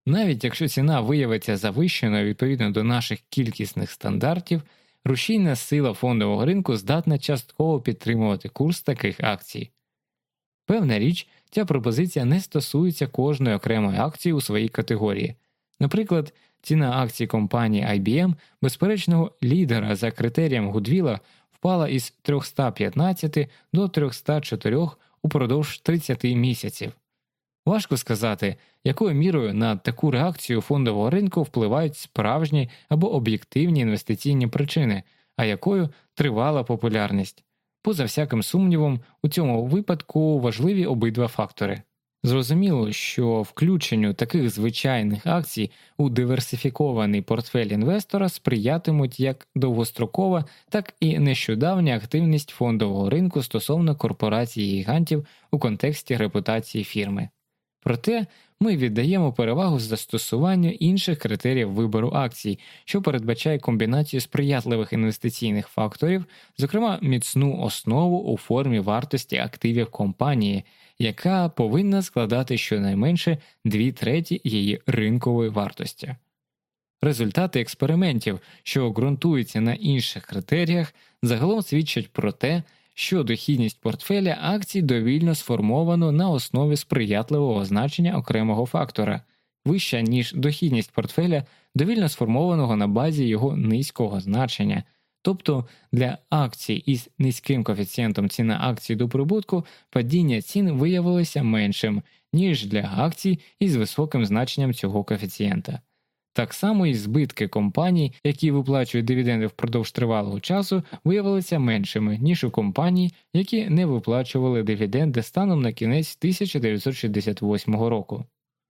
Speaker 1: Навіть якщо ціна виявиться завищеною відповідно до наших кількісних стандартів, рушійна сила фондового ринку здатна частково підтримувати курс таких акцій. Певна річ, ця пропозиція не стосується кожної окремої акції у своїй категорії. Наприклад, ціна акцій компанії IBM, безперечного лідера за критерієм Гудвіла, впала із 315 до 304 упродовж 30 місяців. Важко сказати, якою мірою на таку реакцію фондового ринку впливають справжні або об'єктивні інвестиційні причини, а якою тривала популярність. Поза всяким сумнівом, у цьому випадку важливі обидва фактори. Зрозуміло, що включенню таких звичайних акцій у диверсифікований портфель інвестора сприятимуть як довгострокова, так і нещодавня активність фондового ринку стосовно корпорацій гігантів у контексті репутації фірми. Проте ми віддаємо перевагу застосуванню інших критеріїв вибору акцій, що передбачає комбінацію сприятливих інвестиційних факторів, зокрема міцну основу у формі вартості активів компанії, яка повинна складати щонайменше дві треті її ринкової вартості. Результати експериментів, що ґрунтуються на інших критеріях, загалом свідчать про те, що дохідність портфеля акцій довільно сформовано на основі сприятливого значення окремого фактора, вища ніж дохідність портфеля, довільно сформованого на базі його низького значення. Тобто для акцій із низьким коефіцієнтом ціна акцій до прибутку падіння цін виявилося меншим, ніж для акцій із високим значенням цього коефіцієнта. Так само і збитки компаній, які виплачують дивіденди впродовж тривалого часу, виявилися меншими, ніж у компаній, які не виплачували дивіденди станом на кінець 1968 року.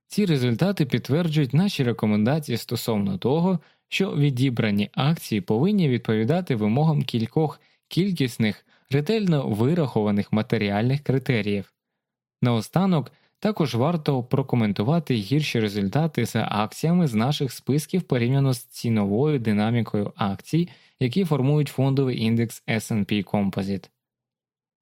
Speaker 1: Ці результати підтверджують наші рекомендації стосовно того, що відібрані акції повинні відповідати вимогам кількох кількісних, ретельно вирахованих матеріальних критеріїв. Наостанок також варто прокоментувати гірші результати за акціями з наших списків порівняно з ціновою динамікою акцій, які формують фондовий індекс SP Composite.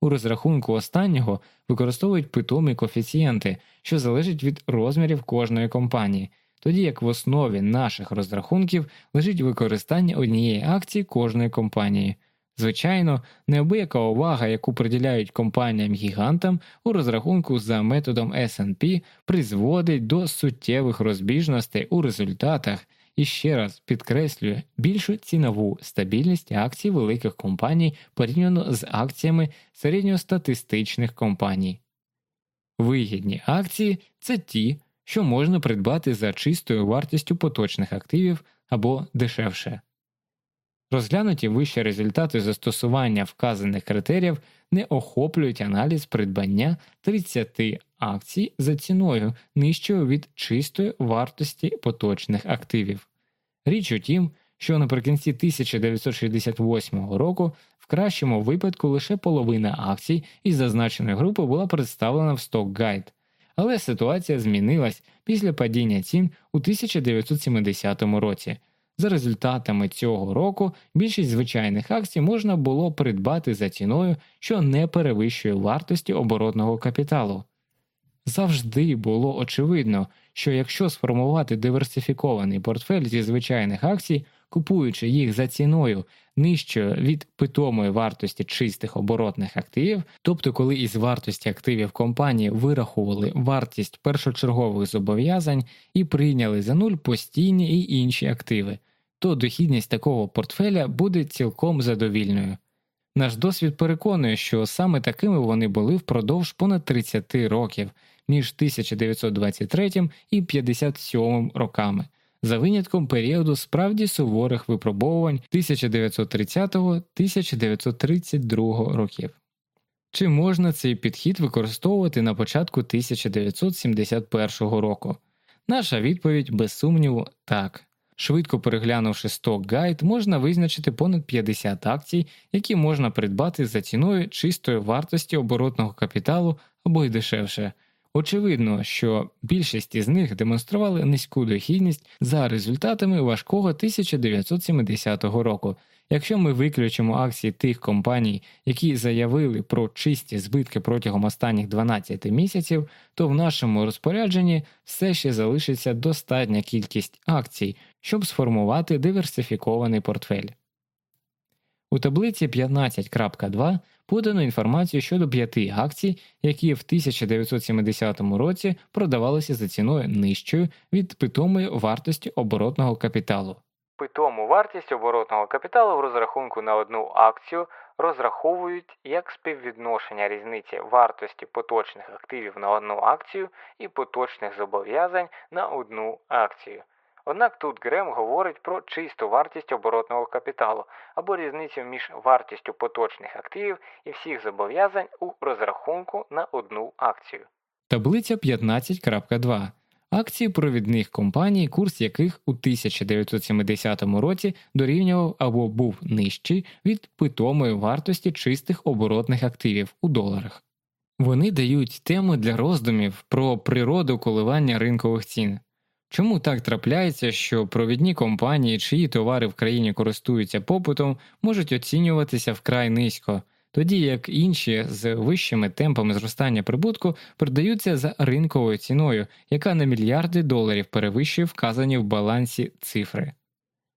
Speaker 1: У розрахунку останнього використовують питомі коефіцієнти, що залежать від розмірів кожної компанії, тоді як в основі наших розрахунків лежить використання однієї акції кожної компанії. Звичайно, неабияка увага, яку приділяють компаніям гігантам у розрахунку за методом SP, призводить до суттєвих розбіжностей у результатах і ще раз підкреслює більшу цінову стабільність акцій великих компаній порівняно з акціями середньостатистичних компаній. Вигідні акції це ті, що можна придбати за чистою вартістю поточних активів або дешевше. Розглянуті вищі результати застосування вказаних критеріїв не охоплюють аналіз придбання 30 акцій за ціною нижчою від чистої вартості поточних активів. Річ у тім, що наприкінці 1968 року в кращому випадку лише половина акцій із зазначеної групи була представлена в Stock Guide, але ситуація змінилась після падіння цін у 1970 році. За результатами цього року більшість звичайних акцій можна було придбати за ціною, що не перевищує вартості оборотного капіталу. Завжди було очевидно, що якщо сформувати диверсифікований портфель зі звичайних акцій, купуючи їх за ціною нижчою від питомої вартості чистих оборотних активів, тобто коли із вартості активів компанії вирахували вартість першочергових зобов'язань і прийняли за нуль постійні і інші активи то дохідність такого портфеля буде цілком задовільною. Наш досвід переконує, що саме такими вони були впродовж понад 30 років між 1923 і 1957 роками, за винятком періоду справді суворих випробовувань 1930-1932 років. Чи можна цей підхід використовувати на початку 1971 року? Наша відповідь без сумніву так. Швидко переглянувши сток гайд, можна визначити понад 50 акцій, які можна придбати за ціною чистої вартості оборотного капіталу або й дешевше. Очевидно, що більшість із них демонстрували низьку дохідність за результатами важкого 1970 року, Якщо ми виключимо акції тих компаній, які заявили про чисті збитки протягом останніх 12 місяців, то в нашому розпорядженні все ще залишиться достатня кількість акцій, щоб сформувати диверсифікований портфель. У таблиці 15.2 подано інформацію щодо п'яти акцій, які в 1970 році продавалися за ціною нижчою від питомої вартості оборотного капіталу.
Speaker 2: Питому вартість оборотного капіталу в розрахунку на одну акцію розраховують як співвідношення різниці вартості поточних активів на одну акцію і поточних зобов'язань на одну акцію. Однак тут Грем говорить про чисту вартість оборотного капіталу або різницю між вартістю поточних активів і всіх зобов'язань у розрахунку на одну акцію.
Speaker 1: Таблиця 15.2 акції провідних компаній, курс яких у 1970 році дорівнював або був нижчий від питомої вартості чистих оборотних активів у доларах. Вони дають тему для роздумів про природу коливання ринкових цін. Чому так трапляється, що провідні компанії, чиї товари в країні користуються попитом, можуть оцінюватися вкрай низько, тоді як інші з вищими темпами зростання прибутку продаються за ринковою ціною, яка на мільярди доларів перевищує вказані в балансі цифри.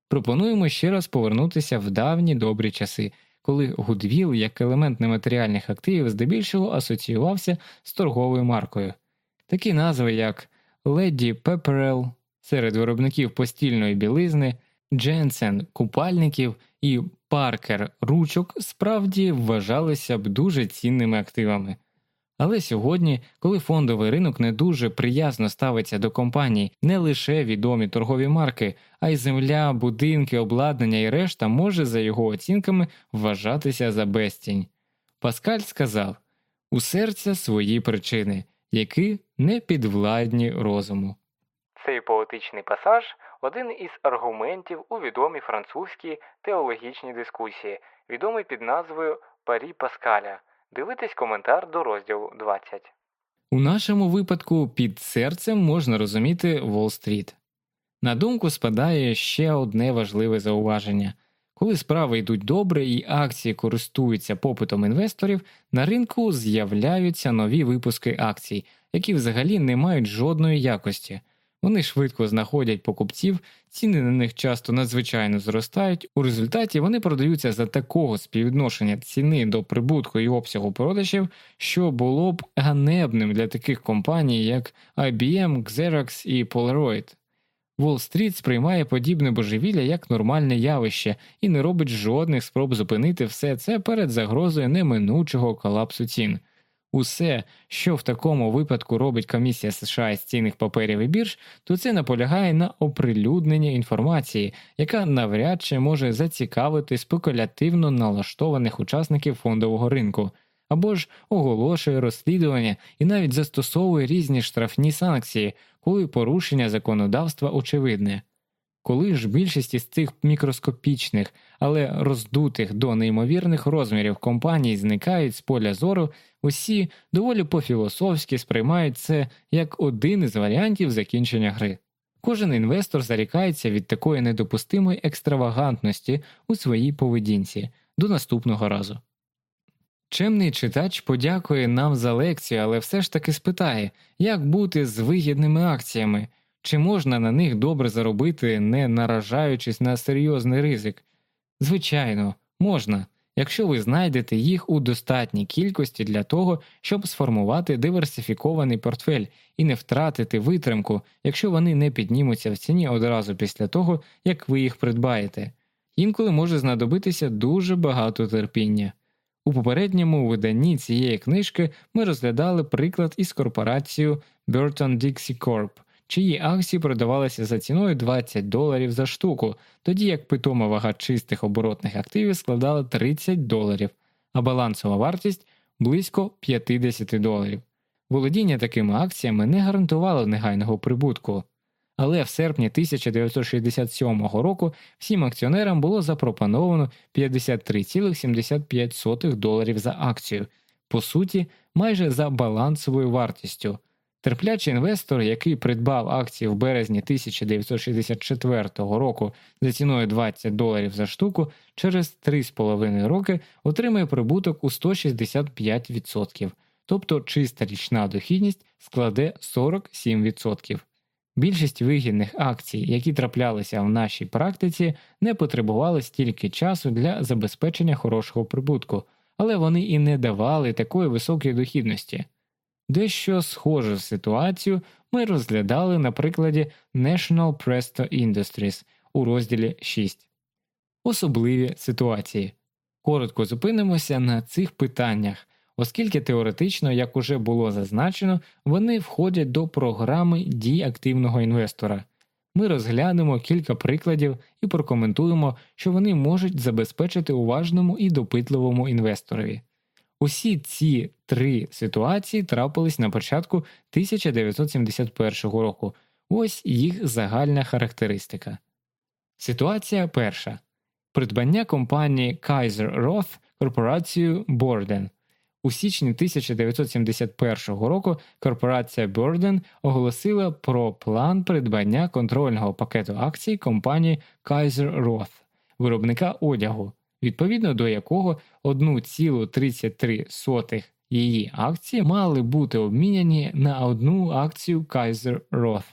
Speaker 1: Пропонуємо ще раз повернутися в давні добрі часи, коли Гудвіл як елемент нематеріальних активів здебільшого асоціювався з торговою маркою. Такі назви, як Леді Пепперел серед виробників постільної білизни, Дженсен купальників і Паркер ручок справді вважалися б дуже цінними активами. Але сьогодні, коли фондовий ринок не дуже приязно ставиться до компаній, не лише відомі торгові марки, а й земля, будинки, обладнання і решта може за його оцінками вважатися за безцінь. Паскаль сказав у серця свої причини, які не підвладні розуму.
Speaker 2: Цей поетичний пасаж один із аргументів у відомій французькій теологічній дискусії, відомий під назвою Парі Паскаля. Дивитись коментар до розділу 20.
Speaker 1: У нашому випадку під серцем можна розуміти Уолл-стріт. На думку спадає ще одне важливе зауваження коли справи йдуть добре і акції користуються попитом інвесторів, на ринку з'являються нові випуски акцій, які взагалі не мають жодної якості. Вони швидко знаходять покупців, ціни на них часто надзвичайно зростають. У результаті вони продаються за такого співвідношення ціни до прибутку і обсягу продажів, що було б ганебним для таких компаній, як IBM, Xerox і Polaroid. Уолл-стріт сприймає подібне божевілля як нормальне явище і не робить жодних спроб зупинити все це перед загрозою неминучого колапсу цін. Усе, що в такому випадку робить комісія США з цінних паперів і бірж, то це наполягає на оприлюдненні інформації, яка навряд чи може зацікавити спекулятивно налаштованих учасників фондового ринку, або ж оголошує розслідування і навіть застосовує різні штрафні санкції, коли порушення законодавства очевидне. Коли ж більшість із цих мікроскопічних, але роздутих до неймовірних розмірів компаній зникають з поля зору, усі доволі по-філософськи сприймають це як один із варіантів закінчення гри. Кожен інвестор зарікається від такої недопустимої екстравагантності у своїй поведінці до наступного разу. Чемний читач подякує нам за лекцію, але все ж таки спитає, як бути з вигідними акціями. Чи можна на них добре заробити, не наражаючись на серйозний ризик? Звичайно, можна, якщо ви знайдете їх у достатній кількості для того, щоб сформувати диверсифікований портфель і не втратити витримку, якщо вони не піднімуться в ціні одразу після того, як ви їх придбаєте. Інколи може знадобитися дуже багато терпіння. У попередньому виданні цієї книжки ми розглядали приклад із корпорацією Burton Dixie Corp – чиї акції продавалися за ціною 20 доларів за штуку, тоді як питома вага чистих оборотних активів складала 30 доларів, а балансова вартість близько 50 доларів. Володіння такими акціями не гарантувало негайного прибутку. Але в серпні 1967 року всім акціонерам було запропоновано 53,75 доларів за акцію, по суті, майже за балансовою вартістю. Терплячий інвестор, який придбав акції в березні 1964 року за ціною 20 доларів за штуку, через 3,5 роки отримає прибуток у 165%, тобто чиста річна дохідність складе 47%. Більшість вигідних акцій, які траплялися в нашій практиці, не потребували стільки часу для забезпечення хорошого прибутку, але вони і не давали такої високої дохідності. Дещо схожу ситуацію ми розглядали на прикладі National Presto Industries у розділі 6. Особливі ситуації. Коротко зупинимося на цих питаннях, оскільки теоретично, як уже було зазначено, вони входять до програми дій активного інвестора. Ми розглянемо кілька прикладів і прокоментуємо, що вони можуть забезпечити уважному і допитливому інвесторові. Усі ці три ситуації трапились на початку 1971 року. Ось їх загальна характеристика. Ситуація перша придбання компанії Kaiser Roth корпорацією Borden. У січні 1971 року корпорація Burden оголосила про план придбання контрольного пакету акцій компанії Kaiser Roth, виробника одягу, відповідно до якого 1,33 її акції мали бути обміняні на одну акцію Kaiser Roth.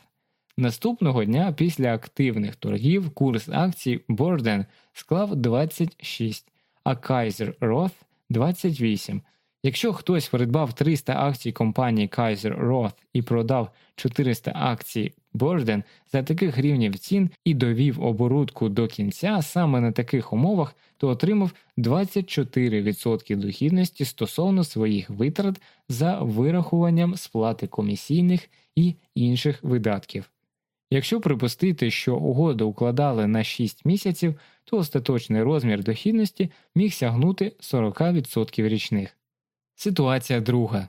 Speaker 1: Наступного дня після активних торгів курс акцій Borden склав 26, а Kaiser Roth 28. Якщо хтось придбав 300 акцій компанії Kaiser Roth і продав 400 акцій Borden за таких рівнів цін і довів оборудку до кінця саме на таких умовах, то отримав 24% дохідності стосовно своїх витрат за вирахуванням сплати комісійних і інших видатків. Якщо припустити, що угоду укладали на 6 місяців, то остаточний розмір дохідності міг сягнути 40% річних. Ситуація друга.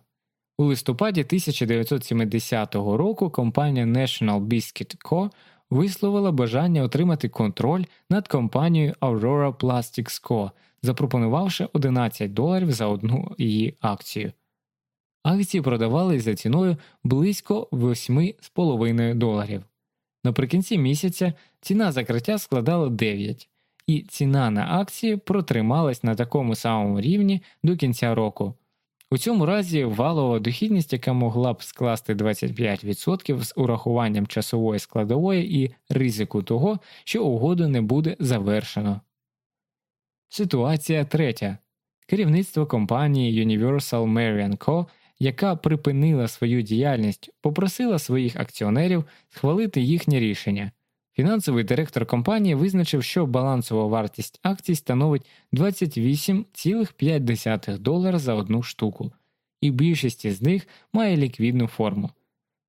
Speaker 1: У листопаді 1970 року компанія National Biscuit Co. висловила бажання отримати контроль над компанією Aurora Plastics Co., запропонувавши 11 доларів за одну її акцію. Акції продавались за ціною близько 8,5 доларів. Наприкінці місяця ціна закриття складала 9, і ціна на акції протрималась на такому самому рівні до кінця року. У цьому разі валова дохідність, яка могла б скласти 25% з урахуванням часової складової і ризику того, що угоду не буде завершено. Ситуація третя. Керівництво компанії Universal Marian Co яка припинила свою діяльність, попросила своїх акціонерів схвалити їхнє рішення. Фінансовий директор компанії визначив, що балансова вартість акцій становить 28,5 долара за одну штуку, і більшість з них має ліквідну форму.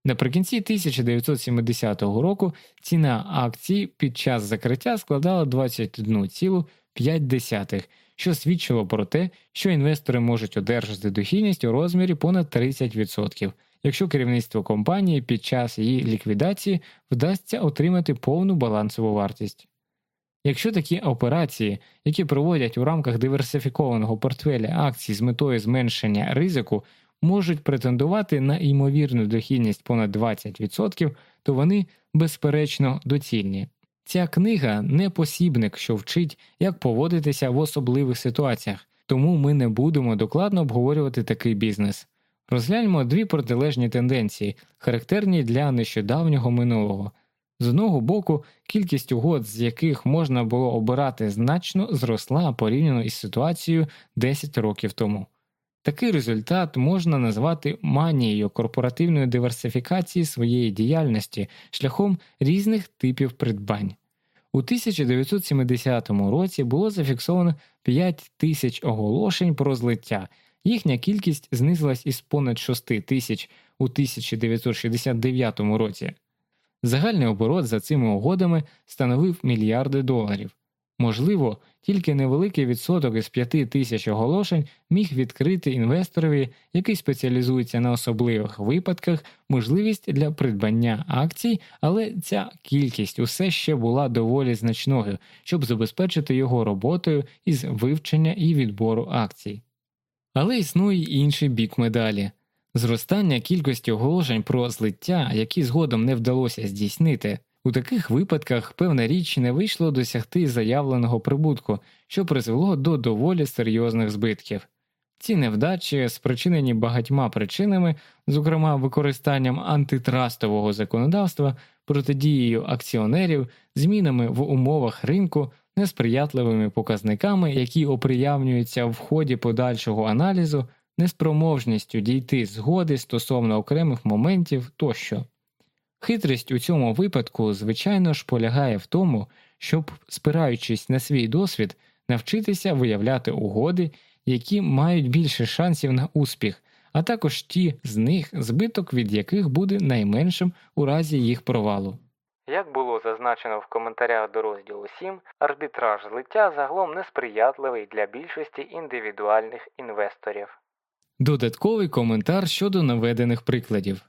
Speaker 1: Наприкінці 1970 року ціна акцій під час закриття складала 21,5 що свідчило про те, що інвестори можуть одержати дохідність у розмірі понад 30%, якщо керівництво компанії під час її ліквідації вдасться отримати повну балансову вартість. Якщо такі операції, які проводять у рамках диверсифікованого портфеля акцій з метою зменшення ризику, можуть претендувати на ймовірну дохідність понад 20%, то вони безперечно доцільні. Ця книга не посібник, що вчить, як поводитися в особливих ситуаціях, тому ми не будемо докладно обговорювати такий бізнес. Розгляньмо дві протилежні тенденції, характерні для нещодавнього минулого. З одного боку, кількість угод, з яких можна було обирати значно зросла порівняно із ситуацією 10 років тому. Такий результат можна назвати манією корпоративної диверсифікації своєї діяльності шляхом різних типів придбань. У 1970 році було зафіксовано 5 тисяч оголошень про злиття, їхня кількість знизилась із понад 6 тисяч у 1969 році. Загальний оборот за цими угодами становив мільярди доларів. Можливо, тільки невеликий відсоток із п'яти тисяч оголошень міг відкрити інвесторові, який спеціалізується на особливих випадках, можливість для придбання акцій, але ця кількість усе ще була доволі значною, щоб забезпечити його роботою із вивчення і відбору акцій. Але існує інший бік медалі. Зростання кількості оголошень про злиття, які згодом не вдалося здійснити. У таких випадках певна річ не вийшло досягти заявленого прибутку, що призвело до доволі серйозних збитків. Ці невдачі спричинені багатьма причинами, зокрема використанням антитрастового законодавства, протидією акціонерів, змінами в умовах ринку, несприятливими показниками, які оприявнюються в ході подальшого аналізу, неспроможністю дійти згоди стосовно окремих моментів тощо. Хитрість у цьому випадку, звичайно ж, полягає в тому, щоб, спираючись на свій досвід, навчитися виявляти угоди, які мають більше шансів на успіх, а також ті з них, збиток від яких буде найменшим у разі їх провалу.
Speaker 2: Як було зазначено в коментарях до розділу 7, арбітраж злиття загалом несприятливий для більшості індивідуальних інвесторів.
Speaker 1: Додатковий коментар щодо наведених прикладів.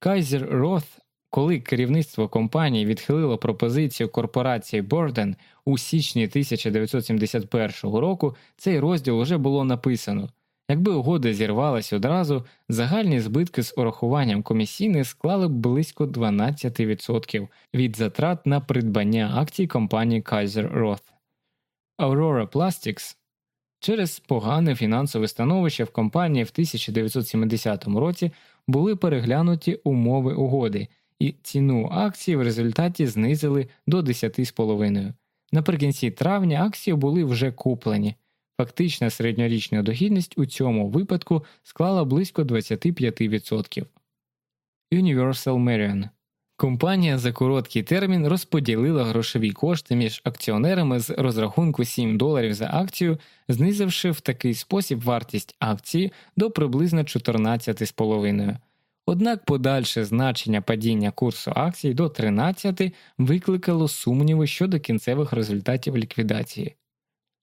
Speaker 1: Кайзер Роth коли керівництво компанії відхилило пропозицію корпорації Борден у січні 1971 року, цей розділ уже було написано. Якби угода зірвалась одразу, загальні збитки з урахуванням комісійних склали б близько 12% від затрат на придбання акцій компанії Kaiser Roth. Aurora Plastics через погане фінансове становище в компанії в 1970 році були переглянуті умови угоди, і ціну акцій в результаті знизили до 10,5. Наприкінці травня акції були вже куплені. Фактична середньорічна дохідність у цьому випадку склала близько 25%. Universal Marion Компанія за короткий термін розподілила грошові кошти між акціонерами з розрахунку 7 доларів за акцію, знизивши в такий спосіб вартість акції до приблизно 14,5. Однак подальше значення падіння курсу акцій до 13 викликало сумніви щодо кінцевих результатів ліквідації.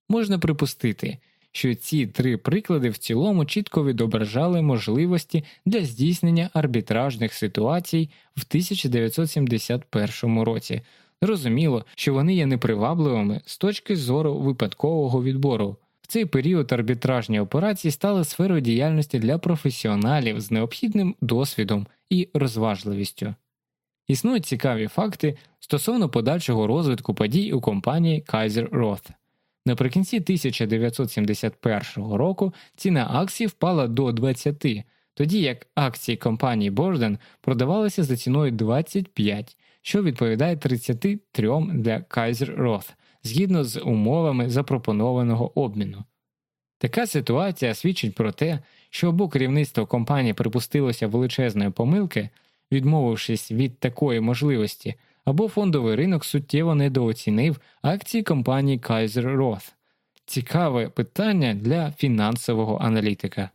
Speaker 1: Можна припустити, що ці три приклади в цілому чітко відображали можливості для здійснення арбітражних ситуацій в 1971 році. Зрозуміло, що вони є непривабливими з точки зору випадкового відбору. В цей період арбітражні операції стали сферою діяльності для професіоналів з необхідним досвідом і розважливістю. Існують цікаві факти стосовно подальшого розвитку подій у компанії Kaiser Roth. Наприкінці 1971 року ціна акцій впала до 20, тоді як акції компанії Borden продавалися за ціною 25, що відповідає 33 для Kaiser Roth, згідно з умовами запропонованого обміну. Така ситуація свідчить про те, що або керівництво компанії припустилося величезної помилки, відмовившись від такої можливості або фондовий ринок суттєво недооцінив акції компанії Kaiser Roth. Цікаве питання для фінансового аналітика.